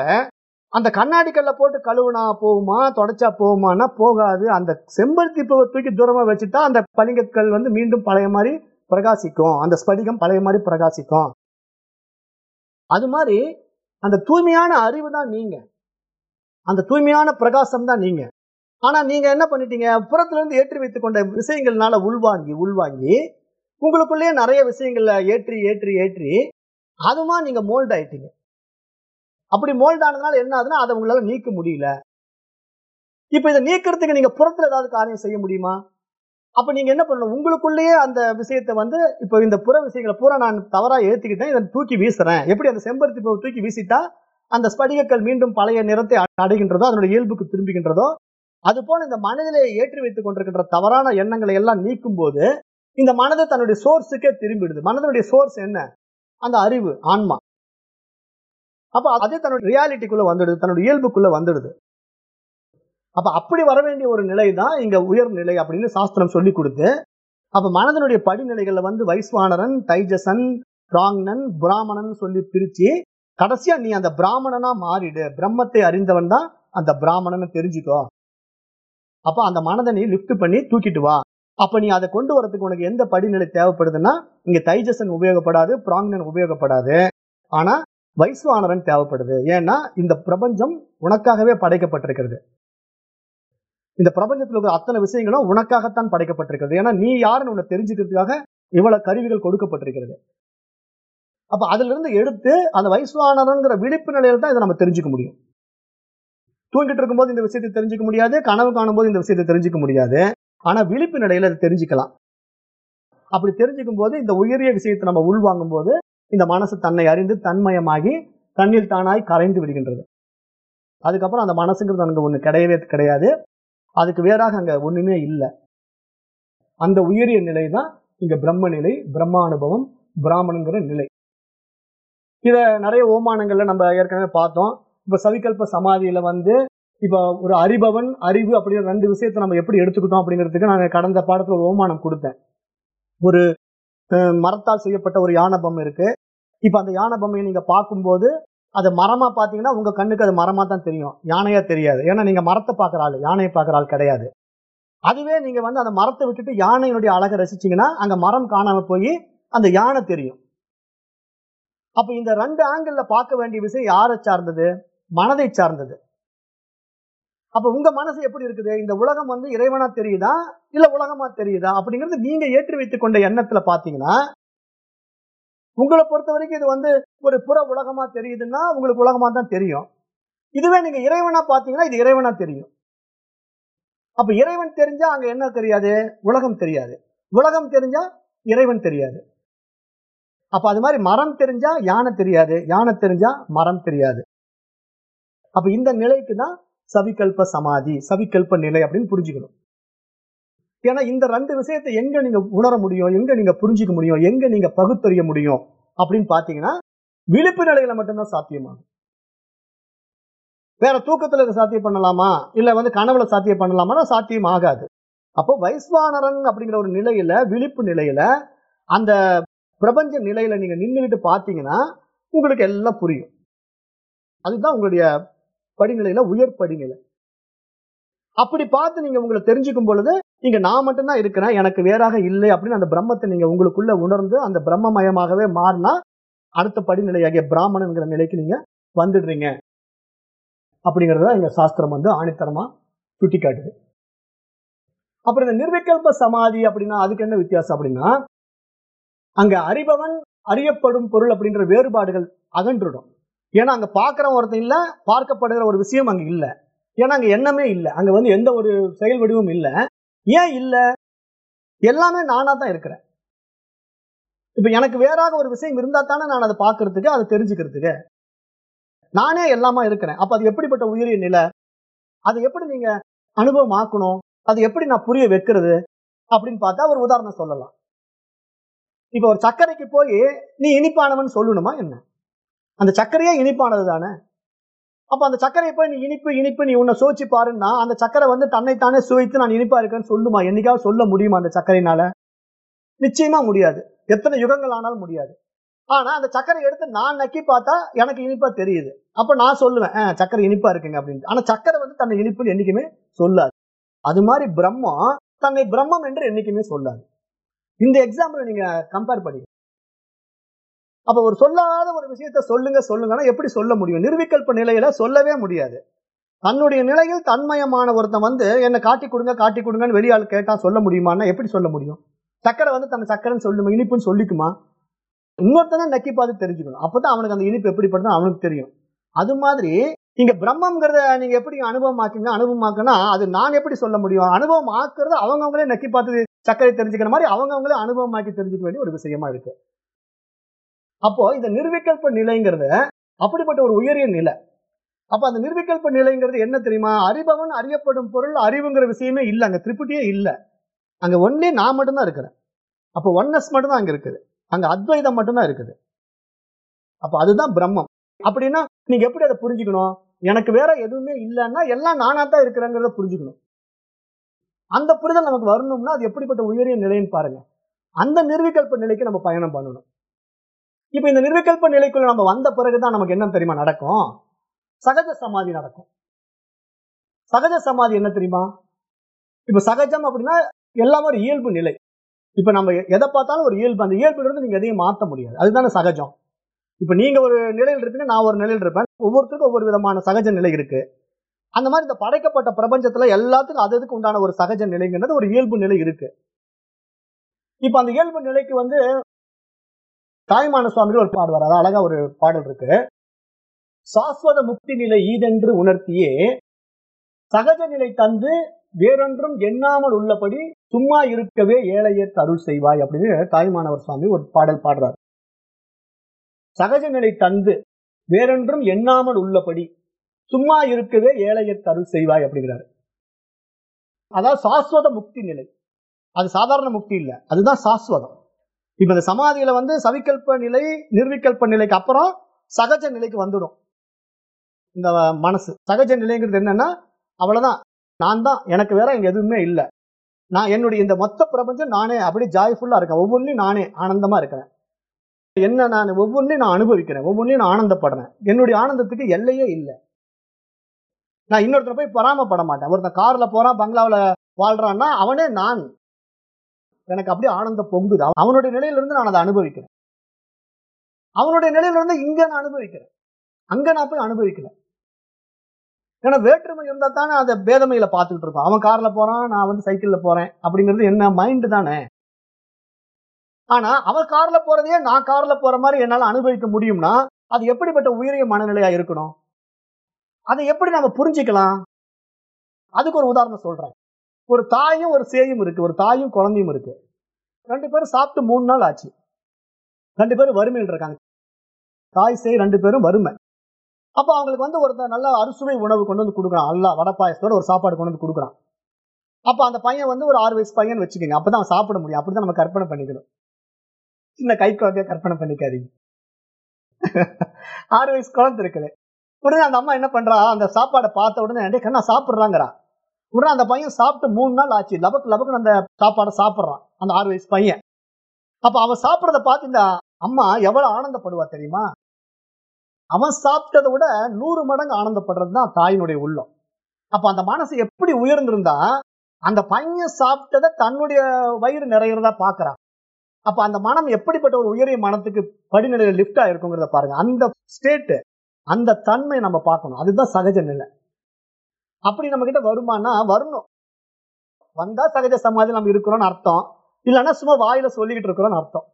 அந்த கண்ணாடி கல்ல போட்டு கழுவுனா போகுமா தொடச்சா போகுமான்னா போகாது. அந்த செம்பருத்தி பூவை தூக்கி தூரமா வச்சுட்டா அந்த பளிங்கற்கள் வந்து மீண்டும் பழைய மாதிரி பிரகாசிக்கும். அந்த ஸ்படிகம் பழைய மாதிரி பிரகாசிக்கும். அது மாதிரி அந்த தூய்மையான அறிவு தான் நீங்க. அந்த தூய்மையான பிரகாசம் தான் நீங்க. ஆனால் நீங்கள் என்ன பண்ணிட்டீங்க? புறத்துலேருந்து ஏற்றி வைத்து கொண்ட விஷயங்கள்னால உள்வாங்கி உள்வாங்கி உங்களுக்குள்ளேயே நிறைய விஷயங்களை ஏற்றி ஏற்றி ஏற்றி அதுமா நீங்கள் மோல்ட் ஆயிட்டீங்க. அப்படி மோல்ட் ஆனதுனால என்ன ஆகுதுன்னா அதை உங்களால் நீக்க முடியல. இப்போ இதை நீக்கிறதுக்கு நீங்கள் புறத்தில் ஏதாவது காரியம் செய்ய முடியுமா? அப்போ நீங்கள் என்ன பண்ணணும்? உங்களுக்குள்ளேயே அந்த விஷயத்தை வந்து இப்போ இந்த புற விஷயங்களை பூரா நான் தவறாக ஏற்றிக்கிட்டேன் இதை தூக்கி வீசுறேன். எப்படி அந்த செம்பருத்தி பூவை தூக்கி வீசிட்டா அந்த ஸ்படிகக்கல் மீண்டும் பழைய நிறத்தை அடைகின்றதோ அதனுடைய இயல்புக்கு திரும்புகின்றதோ அது போல இந்த மனதிலே ஏற்றி வைத்துக் கொண்டிருக்கின்ற தவறான எண்ணங்களை எல்லாம் நீக்கும் போது இந்த மனதை தன்னுடைய சோர்ஸுக்கே திரும்பிடுது. மனதனுடைய சோர்ஸ் என்ன? அந்த அறிவு ஆன்மா. அப்ப அதே தன்னுடைய ரியாலிட்டிக்குள்ள வந்துடுது தன்னுடைய இயல்புக்குள்ள வந்துடுது. அப்ப அப்படி வர வேண்டிய ஒரு நிலை தான் இங்க உயர் நிலை அப்படின்னு சாஸ்திரம் சொல்லி கொடுத்து அப்ப மனதனுடைய படிநிலைகள்ல வந்து வைஸ்வானரன் தைஜசன் பிராங்னன் பிராமணன் சொல்லி பிரிச்சு கடைசியா நீ அந்த பிராமணனா மாறிடு. பிரம்மத்தை அறிந்தவன் தான் அந்த பிராமணன் தெரிஞ்சுக்கோ. அப்ப அந்த மனதை நீ லிஃப்ட் பண்ணி தூக்கிட்டு வா. அப்ப நீ அதை கொண்டு வரதுக்கு உனக்கு எந்த படிநிலை தேவைப்படுதுன்னா இங்க தைஜசன் உபயோகப்படாது பிராங்னன் உபயோகப்படாது. ஆனா வைஸ்வானரன் தேவைப்படுது. ஏன்னா இந்த பிரபஞ்சம் உனக்காகவே படைக்கப்பட்டிருக்கிறது. இந்த பிரபஞ்சத்தில் இருக்கிற அத்தனை விஷயங்களும் உனக்காகத்தான் படைக்கப்பட்டிருக்கிறது. ஏன்னா நீ யாருன்னு உன்னை தெரிஞ்சுக்கிறதுக்காக இவ்வளவு கருவிகள் கொடுக்கப்பட்டிருக்கிறது. அப்ப அதுல இருந்து எடுத்து அந்த வைஸ்வானரங்கிற விழிப்பு நிலையில தான் இதை நம்ம தெரிஞ்சுக்க முடியும். தூங்கிட்டு இருக்கும்போது இந்த விஷயத்தை தெரிஞ்சுக்க முடியாது கனவு காணும்போது இந்த விஷயத்தை தெரிஞ்சுக்க முடியாது. ஆனா விழிப்பு நிலையில அதை தெரிஞ்சுக்கலாம். அப்படி தெரிஞ்சுக்கும் போது இந்த உயரிய விஷயத்தை நம்ம உள்வாங்கும் போது இந்த மனசு தன்னை அறிந்து தன்மயமாகி தண்ணீர் தானாய் கரைந்து விடுகின்றது. அதுக்கப்புறம் அந்த மனசுங்கிறது அங்க ஒண்ணு கிடையவே கிடையாது. அதுக்கு வேறாக அங்க ஒண்ணுமே இல்லை. அந்த உயரிய நிலை தான் இங்க பிரம்ம நிலை பிரம்மானுபவம் பிராமணுங்கிற நிலை. இதை நிறைய ஓமானங்களில் நம்ம ஏற்கனவே பார்த்தோம். இப்ப சவிகல்ப சமாதியில வந்து இப்ப ஒரு அறிபவன் அறிவு அப்படிங்கிற ரெண்டு விஷயத்த நம்ம எப்படி எடுத்துக்கிட்டோம் அப்படிங்கிறதுக்கு நான் கடந்த பாடத்துல ஒரு ஓமானம் கொடுத்தேன். ஒரு அஹ், மரத்தால் செய்யப்பட்ட ஒரு யானை பொம்மை இருக்கு. இப்ப அந்த யானை பொம்மையை நீங்க பார்க்கும்போது அது மரமா பாத்தீங்கன்னா உங்க கண்ணுக்கு அது மரமா தான் தெரியும். யானையா தெரியாது. ஏன்னா நீங்க மரத்தை பார்க்குற ஆள் யானையை பார்க்குற ஆள் கிடையாது. அதுவே நீங்க வந்து அந்த மரத்தை விட்டுட்டு யானையினுடைய அழகை ரசிச்சீங்கன்னா அங்க மரம் காணாம போய் அந்த யானை தெரியும். அப்ப இந்த ரெண்டு ஆங்கிள் பார்க்க வேண்டிய விஷயம் யாரை சார்ந்தது? மனதை சார்ந்தது. அப்ப உங்க மனசு எப்படி இருக்குது? இந்த உலகம் வந்து இறைவனா தெரியுதா? இல்ல உலகமா தெரியுதா? அப்படிங்கிறது நீங்க ஏற்றி வைத்துக் கொண்ட எண்ணத்துல பாத்தீங்கன்னா உங்களை பொறுத்த வரைக்கும் இது வந்து ஒரு புற உலகமா தெரியுதுன்னா உங்களுக்கு உலகமா தான் தெரியும். இதுவே நீங்க இறைவனா பாத்தீங்கன்னா இது இறைவனா தெரியும். அப்ப இறைவன் தெரிஞ்சா அங்க என்ன தெரியாது? உலகம் தெரியாது. உலகம் தெரிஞ்சா இறைவன் தெரியாது. அப்ப அது மாதிரி மரம் தெரிஞ்சா யானை தெரியாது. யானை தெரிஞ்சா மரம் தெரியாது. அப்ப இந்த நிலைக்கு தான் சவிகல்ப சமாதி சவிகல்ப நிலை அப்படின்னு புரிஞ்சுக்கணும். ஏன்னா இந்த ரெண்டு விஷயத்தை எங்க நீங்க உணர முடியும் எங்க நீங்க புரிஞ்சுக்க முடியும் எங்க நீங்க பகுத்தறிய முடியும் அப்படின்னு பாத்தீங்கன்னா விழிப்பு நிலையில மட்டும்தான் சாத்தியமாகும். வேற தூக்கத்துல இதை சாத்தியம் பண்ணலாமா? இல்ல வந்து கனவுல சாத்தியம் பண்ணலாமா சாத்தியம் ஆகாது அப்போ வைஸ்வானரன் அப்படிங்கிற ஒரு நிலையில விழிப்பு நிலையில அந்த பிரபஞ்ச நிலையில நீங்க நின்றுகிட்டு பாத்தீங்கன்னா உங்களுக்கு எல்லாம் புரியும். அதுதான் உங்களுடைய படிநிலையில உயர் படிநிலை. அப்படி பார்த்து நீங்க உங்களை தெரிஞ்சுக்கும் பொழுது இங்க நான் மட்டும்தான் இருக்கிறேன் எனக்கு வேறாக இல்லை அப்படின்னு அந்த பிரம்மத்தை நீங்க உங்களுக்குள்ள உணர்ந்து அந்த பிரம்மமயமாகவே மாறினா அடுத்த படிநிலையாகிய பிராமணன்கிற நிலைக்கு நீங்க வந்துடுறீங்க. அப்படிங்கறத எங்க சாஸ்திரம் வந்து ஆணித்தரமா சுட்டி காட்டுது அப்புறம் இந்த நிர்விகல்ப சமாதி அப்படின்னா அதுக்கு என்ன வித்தியாசம் அப்படின்னா அங்க அறிபவன் அறியப்படும் பொருள் அப்படின்ற வேறுபாடுகள் அகன்றுடும். ஏன்னா அங்க பார்க்குற ஒருத்தன் இல்ல பார்க்கப்படுகிற ஒரு விஷயம் அங்க இல்ல. ஏன்னா அங்க எண்ணமே இல்ல. அங்க வந்து எந்த ஒரு செயல் வடிவும் இல்ல. ஏன் இல்ல? எல்லாமே நானாக தான் இருக்கிறேன். இப்ப எனக்கு வேறாக ஒரு விஷயம் இருந்தா தானே நான் அதை பார்க்கறதுக்கு அதை தெரிஞ்சுக்கிறதுக்கு. நானே எல்லாமா இருக்கிறேன். அப்ப அது எப்படிப்பட்ட உயிரிய நிலை? அதை எப்படி நீங்க அனுபவம் ஆக்கணும் அது எப்படி நான் புரிய வைக்கிறது? அப்படின்னு பார்த்தா ஒரு உதாரணம் சொல்லலாம். இப்போ ஒரு சர்க்கரைக்கு போய் நீ இனிப்பானவன் சொல்லணுமா என்ன? அந்த சர்க்கரையே இனிப்பானது தானே? அப்போ அந்த சர்க்கரையை போய் நீ இனிப்பு இனிப்பு நீ உன்னை சோச்சு பாருன்னா அந்த சர்க்கரை வந்து தன்னைத்தானே சுவைத்து நான் இனிப்பா இருக்கேன்னு சொல்லுமா? என்னைக்காவது சொல்ல முடியுமா அந்த சர்க்கரையினால நிச்சயமா முடியாது. எத்தனை யுகங்கள் ஆனாலும் முடியாது. ஆனா அந்த சர்க்கரை எடுத்து நான் நக்கி பார்த்தா எனக்கு இனிப்பா தெரியுது. அப்ப நான் சொல்லுவேன் சக்கரை சர்க்கரை இனிப்பா இருக்குங்க அப்படின்னு ஆனா சர்க்கரை வந்து தன்னை இனிப்புன்னு என்னைக்குமே சொல்லாது. அது மாதிரி பிரம்மம் தன்னை பிரம்மம் என்று என்னைக்குமே சொல்லாது. இந்த எக்ஸாம்பிள் நீங்க கம்பேர் பண்ணி அப்ப ஒரு சொல்லாத ஒரு விஷயத்த சொல்லுங்க சொல்லுங்கன்னா எப்படி சொல்ல முடியும்? நிர்விகல்ப நிலையில சொல்லவே முடியாது. தன்னுடைய நிலையில் தன்மயமான ஒருத்தன் வந்து என்ன காட்டி கொடுங்க காட்டி கொடுங்கன்னு வெளியாள் கேட்டா சொல்ல முடியுமான்னா எப்படி சொல்ல முடியும்? சக்கரை வந்து தன்னை சக்கரைன்னு சொல்லுமா இனிப்புன்னு சொல்லிக்குமா? இன்னொருத்தனை நக்கி பார்த்து தெரிஞ்சுக்கணும். அப்பதான் அவனுக்கு அந்த இனிப்பு எப்படிப்படுதுன்னு அவனுக்கு தெரியும். அது மாதிரி இங்க பிரம்மங்கிறத நீங்க எப்படி அனுபவம் ஆக்கீங்க அனுபவம் அனுபவமாக்குனா அது நான் எப்படி சொல்ல முடியும்? அனுபவம் ஆக்குறது அவங்கவுங்களே நக்கி பார்த்து சக்கரை தெரிஞ்சுக்கிற மாதிரி அவங்கவுங்களே அனுபவமாக்கி தெரிஞ்சுக்க வேண்டிய ஒரு விஷயமா இருக்கு. அப்போ இந்த நிர்விகல்ப நிலைங்கிறது அப்படிப்பட்ட ஒரு உயரிய நிலை. அப்ப அந்த நிர்விகல்ப நிலைங்கிறது என்ன தெரியுமா? அறிபவன் அறியப்படும் பொருள் அறிவுங்கிற விஷயமே இல்லை அங்க திரிபுட்டியே இல்லை. அங்க ஒன்லி நான் மட்டும்தான் இருக்கிறேன். அப்போ ஒன்னஸ் மட்டும்தான் அங்க இருக்குது. அங்க அத்வைதம் மட்டும்தான் இருக்குது. அப்ப அதுதான் பிரம்மம். அப்படின்னா நீங்க எப்படி அதை புரிஞ்சுக்கணும்? எனக்கு வேற எதுவுமே இல்லைன்னா எல்லாம் நானா தான் இருக்கிறேங்கிறத புரிஞ்சுக்கணும். அந்த புரிதல் நமக்கு வரணும்னா அது எப்படிப்பட்ட உயரிய நிலைன்னு பாருங்க. அந்த நிர்விகல்ப நிலைக்கு நம்ம பயணம் பண்ணணும். இப்ப இந்த நிர்விகல்ப நிலைக்குள்ள நம்ம வந்த பிறகுதான் நமக்கு என்ன தெரியுமா நடக்கும்? சகஜ சமாதி நடக்கும். சகஜ சமாதி என்ன தெரியுமா? இப்ப சகஜம் அப்படின்னா எல்லாமே ஒரு இயல்பு நிலை. இப்ப நம்ம எதை பார்த்தாலும் ஒரு இயல்பு. அந்த இயல்புல இருந்து நீங்க எதையும் மாத்த முடியாது. அதுதானே சகஜம். இப்ப நீங்க ஒரு நிலையில் இருப்பீங்க நான் ஒரு நிலையில் இருப்பேன். ஒவ்வொருத்தருக்கும் ஒவ்வொரு விதமான சகஜ நிலை இருக்கு. அந்த மாதிரி இந்த படைக்கப்பட்ட பிரபஞ்சத்துல எல்லாத்துக்கும் அது அதுக்கு உண்டான ஒரு சகஜ நிலைங்கிறது ஒரு இயல்பு நிலை இருக்கு. இப்ப அந்த இயல்பு நிலைக்கு வந்து தாய்மான சுவாமிகள் ஒரு பாடுவார் அதான் அழகா ஒரு பாடல் இருக்கு. சாஸ்வத முக்தி நிலை ஈதென்று உணர்த்தியே சகஜ நிலை தந்து வேறொன்றும் எண்ணாமல் உள்ளபடி சும்மா இருக்கவே ஏழையர் அருள் செய்வாய் அப்படின்னு தாய்மானவர் சுவாமி ஒரு பாடல் பாடுறார். சகஜ நிலை தந்து வேறொன்றும் எண்ணாமல் உள்ளபடி சும்மா இருக்கவே ஏழையர் அருள் செய்வாய் அப்படிங்கிறாரு. அதான் சாஸ்வத முக்தி நிலை. அது சாதாரண முக்தி இல்லை. அதுதான் சாஸ்வதம். இப்ப இந்த சமாதியில வந்து சவிகல்ப நிலை நிர்விகல்ப நிலைக்கு அப்புறம் சகஜ நிலைக்கு வந்துடும். இந்த மனசு. சகஜ நிலைங்கிறது என்னன்னா அவ்வளவுதான். நான் தான். எனக்கு வேற இங்க எதுவுமே இல்லை. நான் என்னுடைய இந்த மொத்த பிரபஞ்சம் நானே. அப்படி ஜாய்ஃபுல்லா இருக்கேன். ஒவ்வொன்றையும் நானே ஆனந்தமா இருக்கிறேன். என்ன நான் ஒவ்வொன்றையும் நான் அனுபவிக்கிறேன். ஒவ்வொன்றையும் நான் ஆனந்தப்படுறேன். என்னுடைய ஆனந்தத்துக்கு எல்லையே இல்லை. நான் இன்னொருத்தர் போய் பொறாமப்பட மாட்டேன். ஒருத்தன் கார்ல போறான் பங்களாவில் வாழ்றான்னா அவனே நான். எனக்கு அப்படியே ஆனந்தம் பொங்குது. அவனுடைய நிலையில இருந்து நான் அதை அனுபவிக்கிறேன். அவனுடைய நிலையில இருந்து இங்க நான் அனுபவிக்கிறேன். அங்க நான் போய் அனுபவிக்கல. ஏன்னா வேற்றுமை இருந்தா தானே அதை பேதமையில பார்த்துக்கிட்டு இருக்கோம் அவன் கார்ல போறான் நான் வந்து சைக்கிள்ல போறேன் அப்படிங்கிறது என்ன மைண்டு தானே? ஆனா அவன் கார்ல போறதையே நான் கார்ல போற மாதிரி என்னால அனுபவிக்க முடியும்னா அது எப்படிப்பட்ட உயரிய மனநிலையா இருக்கணும்? அதை எப்படி நம்ம புரிஞ்சுக்கலாம்? அதுக்கு ஒரு உதாரணம் சொல்றேன். ஒரு தாயும் ஒரு சேயும் இருக்கு ஒரு தாயும் குழந்தையும் இருக்கு. ரெண்டு பேரும் சாப்பிட்டு மூணு நாள் ஆச்சு. ரெண்டு பேரும் வறுமையில் இருக்காங்க. தாய் சேய் ரெண்டு பேரும் வறுமை. அப்போ அவங்களுக்கு வந்து ஒருத்தர் நல்ல அறுசுவை உணவு கொண்டு வந்து கொடுக்குறான். நல்லா வடை பாயசத்தோட ஒரு சாப்பாடு கொண்டு வந்து கொடுக்குறான். அப்போ அந்த பையன் வந்து ஒரு ஆறு வயசு பையன் வச்சுக்கோங்க. அப்பதான் தான் சாப்பிட முடியும். அப்படிதான் நம்ம கற்பனை பண்ணிக்கணும். சின்ன கை குழந்தைய கற்பனை பண்ணிக்காதீங்க. ஆறு வயசு குழந்தை இருக்குது. உடனே அந்த அம்மா என்ன பண்றா? அந்த சாப்பாடை பார்த்த உடனே கண்ணா சாப்பிடுறாங்கிறா உடனே அந்த பையன் சாப்பிட்டு மூணு நாள் ஆச்சு. லபக்கு லபக்குன்னு அந்த சாப்பாடை சாப்பிட்றான். அந்த ஆறு வயசு பையன். அப்ப அவன் சாப்பிட்றத பார்த்து இந்த அம்மா எவ்வளவு ஆனந்தப்படுவா தெரியுமா? அவன் சாப்பிட்டதை விட நூறு மடங்கு ஆனந்தப்படுறது தான் தாயினுடைய உள்ளம். அப்ப அந்த மனசு எப்படி உயர்ந்திருந்தா அந்த பையன் சாப்பிட்டதை தன்னுடைய வயிறு நிறையிறதா பாக்குறான் அப்ப அந்த மனம் எப்படிப்பட்ட ஒரு உயரிய மனத்துக்கு படிநிலையில லிஃப்ட் ஆயிருக்குங்கிறத பாருங்க. அந்த ஸ்டேட் அந்த தன்மை நம்ம பார்க்கணும். அதுதான் சகஜ நிலை. அப்படி நம்ம கிட்ட வருமானா வரணும். வந்தா சகஜ சமாதி நம்ம இருக்கிறோம்னு அர்த்தம். இல்லைன்னா சும்மா வாயில சொல்லிக்கிட்டு இருக்கிறோம்னு அர்த்தம்.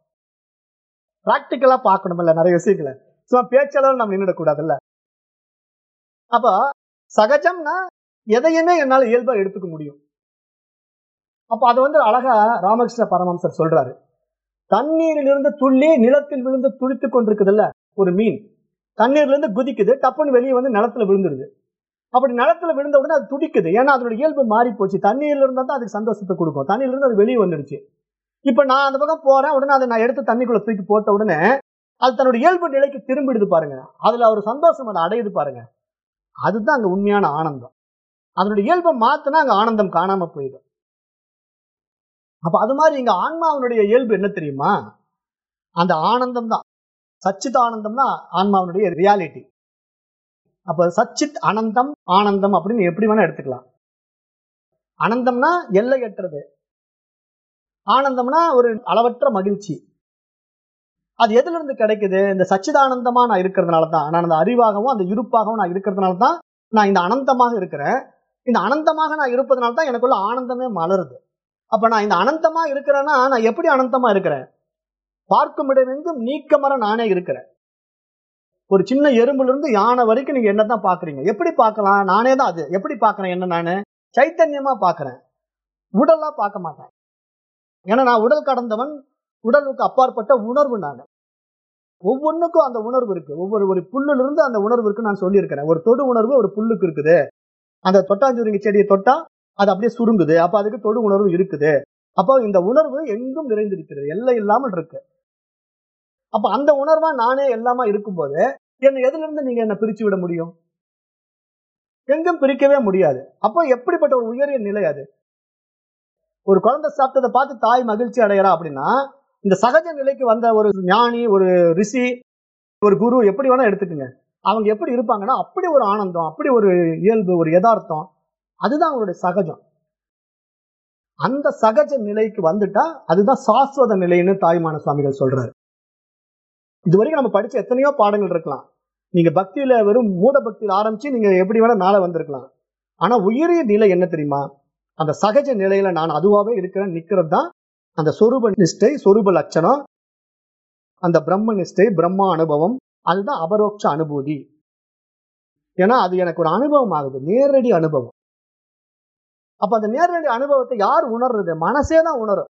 பிராக்டிக்கலா பார்க்கணும் இல்ல நிறைய விஷயங்களை. சும்மா பேச்சளவு நம்ம நின்றுடக்கூடாதுல்ல அப்ப சகஜம்னா எதையுமே என்னால இயல்பா எடுத்துக்க முடியும். அப்ப அது வந்து அழகா ராமகிருஷ்ண பரமஹம்சர் சொல்றாரு. தண்ணீரிலிருந்து துள்ளி நிலத்தில் விழுந்து துளித்து கொண்டிருக்குதுல்ல ஒரு மீன். தண்ணீர்ல இருந்து குதிக்குது டப்புன்னு வெளியே வந்து நிலத்துல விழுந்துருது. அப்படி நிலத்துல விழுந்த உடனே அது துடிக்குது. ஏன்னா அதோட இயல்பு மாறி போச்சு. தண்ணியில இருந்தா தான் அதுக்கு சந்தோஷத்தை கொடுக்கும். தண்ணியில இருந்து அது வெளியே வந்துடுச்சு இப்ப நான் அந்த பக்கம் போறேன். உடனே அதை நான் எடுத்து தண்ணிக்குள்ள தூக்கி போட்ட உடனே அது தன்னோட இயல்பு நிலைக்கு திரும்பிடுது பாருங்க. அதுல அவர் சந்தோஷம் அதை அடையுது பாருங்க. அதுதான் அங்க உண்மையான ஆனந்தம். அதனுடைய இயல்பை மாத்தினா அங்க ஆனந்தம் காணாம போயிடும். அப்ப அது மாதிரி இங்க ஆன்மாவினுடைய இயல்பு என்ன தெரியுமா? அந்த ஆனந்தம் தான். சச்சித் ஆனந்தம்னா ஆன்மாவினுடைய ரியாலிட்டி அப்ப சச்சித் அனந்தம் ஆனந்தம் அப்படின்னு எப்படி வேணா எடுத்துக்கலாம். அனந்தம்னா எல்லையற்றது ஆனந்தம்னா ஒரு அளவற்ற மகிழ்ச்சி. அது எதுல இருந்து கிடைக்குது? இந்த சச்சிதானந்தமா நான் இருக்கிறதுனால தான். நான் அந்த அறிவாகவும் அந்த இருப்பாகவும் நான் இருக்கிறதுனால தான் நான் இந்த அனந்தமாக இருக்கிறேன். இந்த அனந்தமாக நான் இருப்பதனால தான் எனக்குள்ள ஆனந்தமே மலருது. அப்ப நான் இந்த அனந்தமா இருக்கிறேன்னா நான் எப்படி அனந்தமா இருக்கிறேன்? பார்க்கும் இடமெங்கும் நீக்கமர நானே இருக்கிறேன். ஒரு சின்ன எறும்புல இருந்து யானை வரைக்கும் நீங்க என்னதான் பாக்குறீங்க எப்படி பார்க்கலாம்? நானே தான் அது. எப்படி பாக்குறேன் என்ன நானு? சைத்தன்யமா பாக்குறேன் உடலா பார்க்க மாட்டேன். ஏன்னா நான் உடல் கடந்தவன் உடலுக்கு அப்பாற்பட்ட உணர்வு நான். ஒவ்வொன்றுக்கும் அந்த உணர்வு இருக்கு. ஒவ்வொரு ஒரு புல்லுல இருந்து அந்த உணர்வு இருக்கு நான் சொல்லியிருக்கிறேன். ஒரு தொடு உணர்வு ஒரு புல்லுக்கு இருக்குது. அந்த தொட்டாஞ்சுருங்கி செடியை தொட்டா அது அப்படியே சுருங்குது. அப்ப அதுக்கு தொடு உணர்வு இருக்குது. அப்போ இந்த உணர்வு எங்கும் நிறைந்திருக்கிறது. எல்லை இல்லாமல் இருக்கு. அப்ப அந்த உணர்வா நானே எல்லாமா இருக்கும்போது என்னை எதுல இருந்து நீங்க என்ன பிரிச்சு விட முடியும்? எங்கும் பிரிக்கவே முடியாது. அப்போ எப்படிப்பட்ட ஒரு உயரிய நிலை அது? ஒரு குழந்தை சாப்பிட்டதை பார்த்து தாய் மகிழ்ச்சி அடைகிறா அப்படின்னா இந்த சகஜ நிலைக்கு வந்த ஒரு ஞானி ஒரு ரிஷி ஒரு குரு எப்படி வேணா எடுத்துக்கோங்க. அவங்க எப்படி இருப்பாங்கன்னா அப்படி ஒரு ஆனந்தம் அப்படி ஒரு இயல்பு ஒரு யதார்த்தம் அதுதான் அவங்களுடைய சகஜம். அந்த சகஜ நிலைக்கு வந்துட்டா அதுதான் சாஸ்வத நிலைன்னு தாய்மான சுவாமிகள் சொல்றாரு. இதுவரைக்கும் நம்ம படிச்ச எத்தனையோ பாடங்கள் இருக்கலாம். நீங்க பக்தியில வெறும் மூட பக்தியில் ஆரம்பிச்சு நீங்க எப்படி வேணா மேல வந்திருக்கலாம். ஆனா உயரிய நிலை என்ன தெரியுமா? அந்த சகஜ நிலையில நான் அதுவாகவே இருக்கிறேன் நிக்கிறது தான் அந்த சொரூப நிஷ்டை சொரூப லட்சணம் அந்த பிரம்ம நிஷ்டை பிரம்மா அனுபவம் அதுதான் அபரோக்ஷ அனுபூதி. ஏன்னா அது எனக்கு ஒரு அனுபவம் ஆகுது நேரடி அனுபவம். அப்ப அந்த நேரடி அனுபவத்தை யார் உணர்றது? மனசே தான் உணரும்.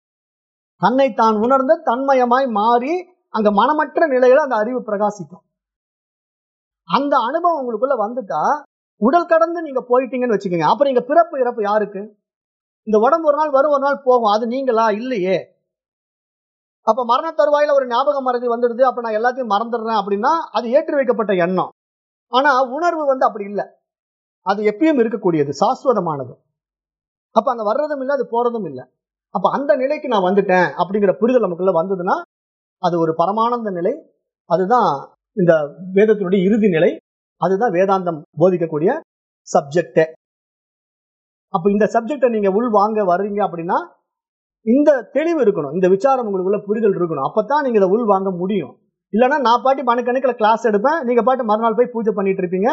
தன்னை தான் உணர்ந்து தன்மயமாய் மாறி அங்க மனமற்ற நிலையில அந்த அறிவு பிரகாசிக்கும். அந்த அனுபவம் உங்களுக்குள்ள வந்துட்டா உடல் கடந்து நீங்க போயிட்டீங்கன்னு வச்சுக்கோங்க. அப்புறம் இங்க பிறப்பு இறப்பு யாருக்கு? இந்த உடம்பு ஒரு நாள் வரும் ஒரு நாள் போகும். அது நீங்களா? இல்லையே. அப்ப மரண தருவாயில ஒரு ஞாபக மறதி வந்துடுது. அப்ப நான் எல்லாத்தையும் மறந்துடுறேன் அப்படின்னா அது ஏற்றி வைக்கப்பட்ட எண்ணம். ஆனா உணர்வு வந்து அப்படி இல்லை. அது எப்பயும் இருக்கக்கூடியது சாஸ்வதமானது. அப்ப அங்க வர்றதும் இல்லை அது போறதும் இல்லை. அப்ப அந்த நிலைக்கு நான் வந்துட்டேன் அப்படிங்கிற புரிதல் நமக்குள்ள வந்ததுன்னா அது ஒரு பரமானந்த நிலை அதுதான் இந்த வேதத்தினுடைய இறுதி நிலை அதுதான் வேதாந்தம் போதிக்கக்கூடிய சப்ஜெக்டே அப்ப இந்த சப்ஜெக்டை நீங்க உள் வாங்க வர்றீங்க அப்படின்னா இந்த தெளிவு இருக்கணும் இந்த விசாரம் உங்களுக்குள்ள புரிதல் இருக்கணும். அப்பதான் நீங்க இதை உள் வாங்க முடியும். இல்லைன்னா நான் பாட்டி மணிக்கணக்கில் கிளாஸ் எடுப்பேன் நீங்க பாட்டு மறுநாள் போய் பூஜை பண்ணிட்டு இருப்பீங்க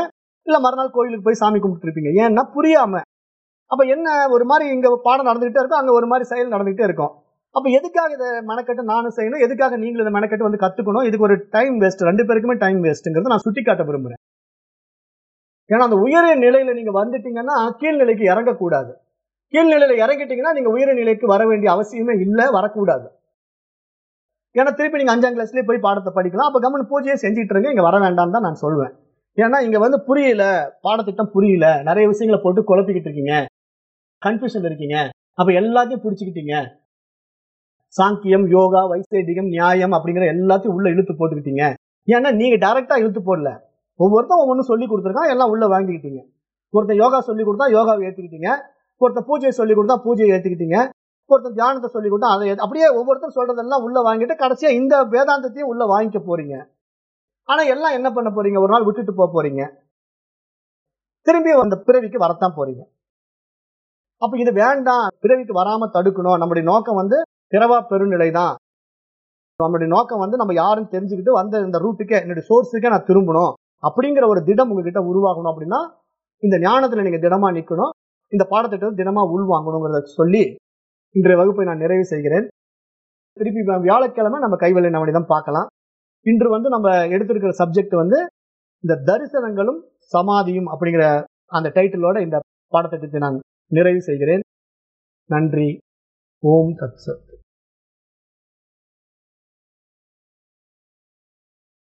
இல்ல மறுநாள் கோயிலுக்கு போய் சாமி கும்பிட்டு இருப்பீங்க. ஏன்னா புரியாம. அப்ப என்ன ஒரு மாதிரி இங்க பாடம் நடந்துகிட்டே இருக்கும் அங்க ஒரு மாதிரி செயல் நடந்துகிட்டே இருக்கும். அப்ப எதுக்காக இதை மெனக்கட்டு நானும் செய்யணும்? எதுக்காக நீங்களும் இதை மெனக்கட்டு வந்து கத்துக்கணும்? இதுக்கு ஒரு டைம் வேஸ்ட் ரெண்டு பேருக்குமே டைம் வேஸ்ட்ங்கிறத நான் சுட்டி காட்ட விரும்புறேன். ஏன்னா அந்த உயரிய நிலையில நீங்க வந்துட்டீங்கன்னா கீழ்நிலைக்கு இறங்கக்கூடாது. கீழ்நிலையில இறங்கிட்டீங்கன்னா நீங்க உயரிய நிலைக்கு வர வேண்டிய அவசியமே இல்லை வரக்கூடாது. ஏன்னா திருப்பி நீங்க அஞ்சாம் கிளாஸ்லயே போய் பாடத்தை படிக்கலாம். அப்ப கவர்மெண்ட் பூஜையை செஞ்சுட்டு இருங்க இங்க வர வேண்டாம் தான் நான் சொல்லுவேன் ஏன்னா இங்க வந்து புரியல பாடத்திட்டம் புரியல நிறைய விஷயங்களை போட்டு குழப்பிக்கிட்டு இருக்கீங்க கன்ஃபியூஷன் இருக்கீங்க. அப்ப எல்லாத்தையும் பிடிச்சிக்கிட்டீங்க. சாங்கியம் யோகா வைசேடிகம் நியாயம் அப்படிங்கிற எல்லாத்தையும் உள்ள இழுத்து போட்டுக்கிட்டீங்க. ஏன்னா நீங்க டைரக்டா இழுத்து போடல. ஒவ்வொருத்தரும் ஒவ்வொன்றும் சொல்லி கொடுத்துருக்கான் எல்லாம் உள்ள வாங்கிக்கிட்டீங்க. ஒருத்தன் யோகா சொல்லி கொடுத்தா யோகாவை ஏற்றுக்கிட்டீங்க ஒருத்தன் பூஜையை சொல்லி கொடுத்தா பூஜையை ஏற்றுக்கிட்டீங்க ஒருத்தன் தியானத்தை சொல்லி கொடுத்தா அதை அப்படியே ஒவ்வொருத்தரும் சொல்றதெல்லாம் உள்ள வாங்கிட்டு கடைசியா இந்த வேதாந்தத்தையும் உள்ள வாங்கிக்க போறீங்க. ஆனா எல்லாம் என்ன பண்ண போறீங்க? ஒரு நாள் விட்டுட்டு போக போறீங்க. திரும்பி அந்த பிறவிக்கு வரத்தான் போறீங்க. அப்ப இது வேண்டாம். பிறவிக்கு வராம தடுக்கணும். நம்முடைய நோக்கம் வந்து பிறவா பெருநிலை தான் நம்மளுடைய நோக்கம் வந்து நம்ம யாருன்னு தெரிஞ்சுக்கிட்டு வந்த இந்த ரூட்டுக்கே என்னுடைய சோர்ஸுக்கே நான் திரும்பணும். அப்படிங்கிற ஒரு திடம் உங்ககிட்ட உருவாகணும் அப்படின்னா இந்த ஞானத்தில் நீங்கள் திடமாக நிற்கணும் இந்த பாடத்திட்டத்தை தினமாக உள்வாங்கணுங்கிறத சொல்லி இன்றைய வகுப்பை நான் நிறைவு செய்கிறேன். திருப்பி வியாழக்கிழமை நம்ம கைவலை நவனி தான் பார்க்கலாம். இன்று வந்து நம்ம எடுத்திருக்கிற சப்ஜெக்ட் வந்து இந்த தரிசனங்களும் சமாதியும் அப்படிங்கிற அந்த டைட்டிலோட இந்த பாடத்திட்டத்தை நான் நிறைவு செய்கிறேன். நன்றி. ஓம் தத்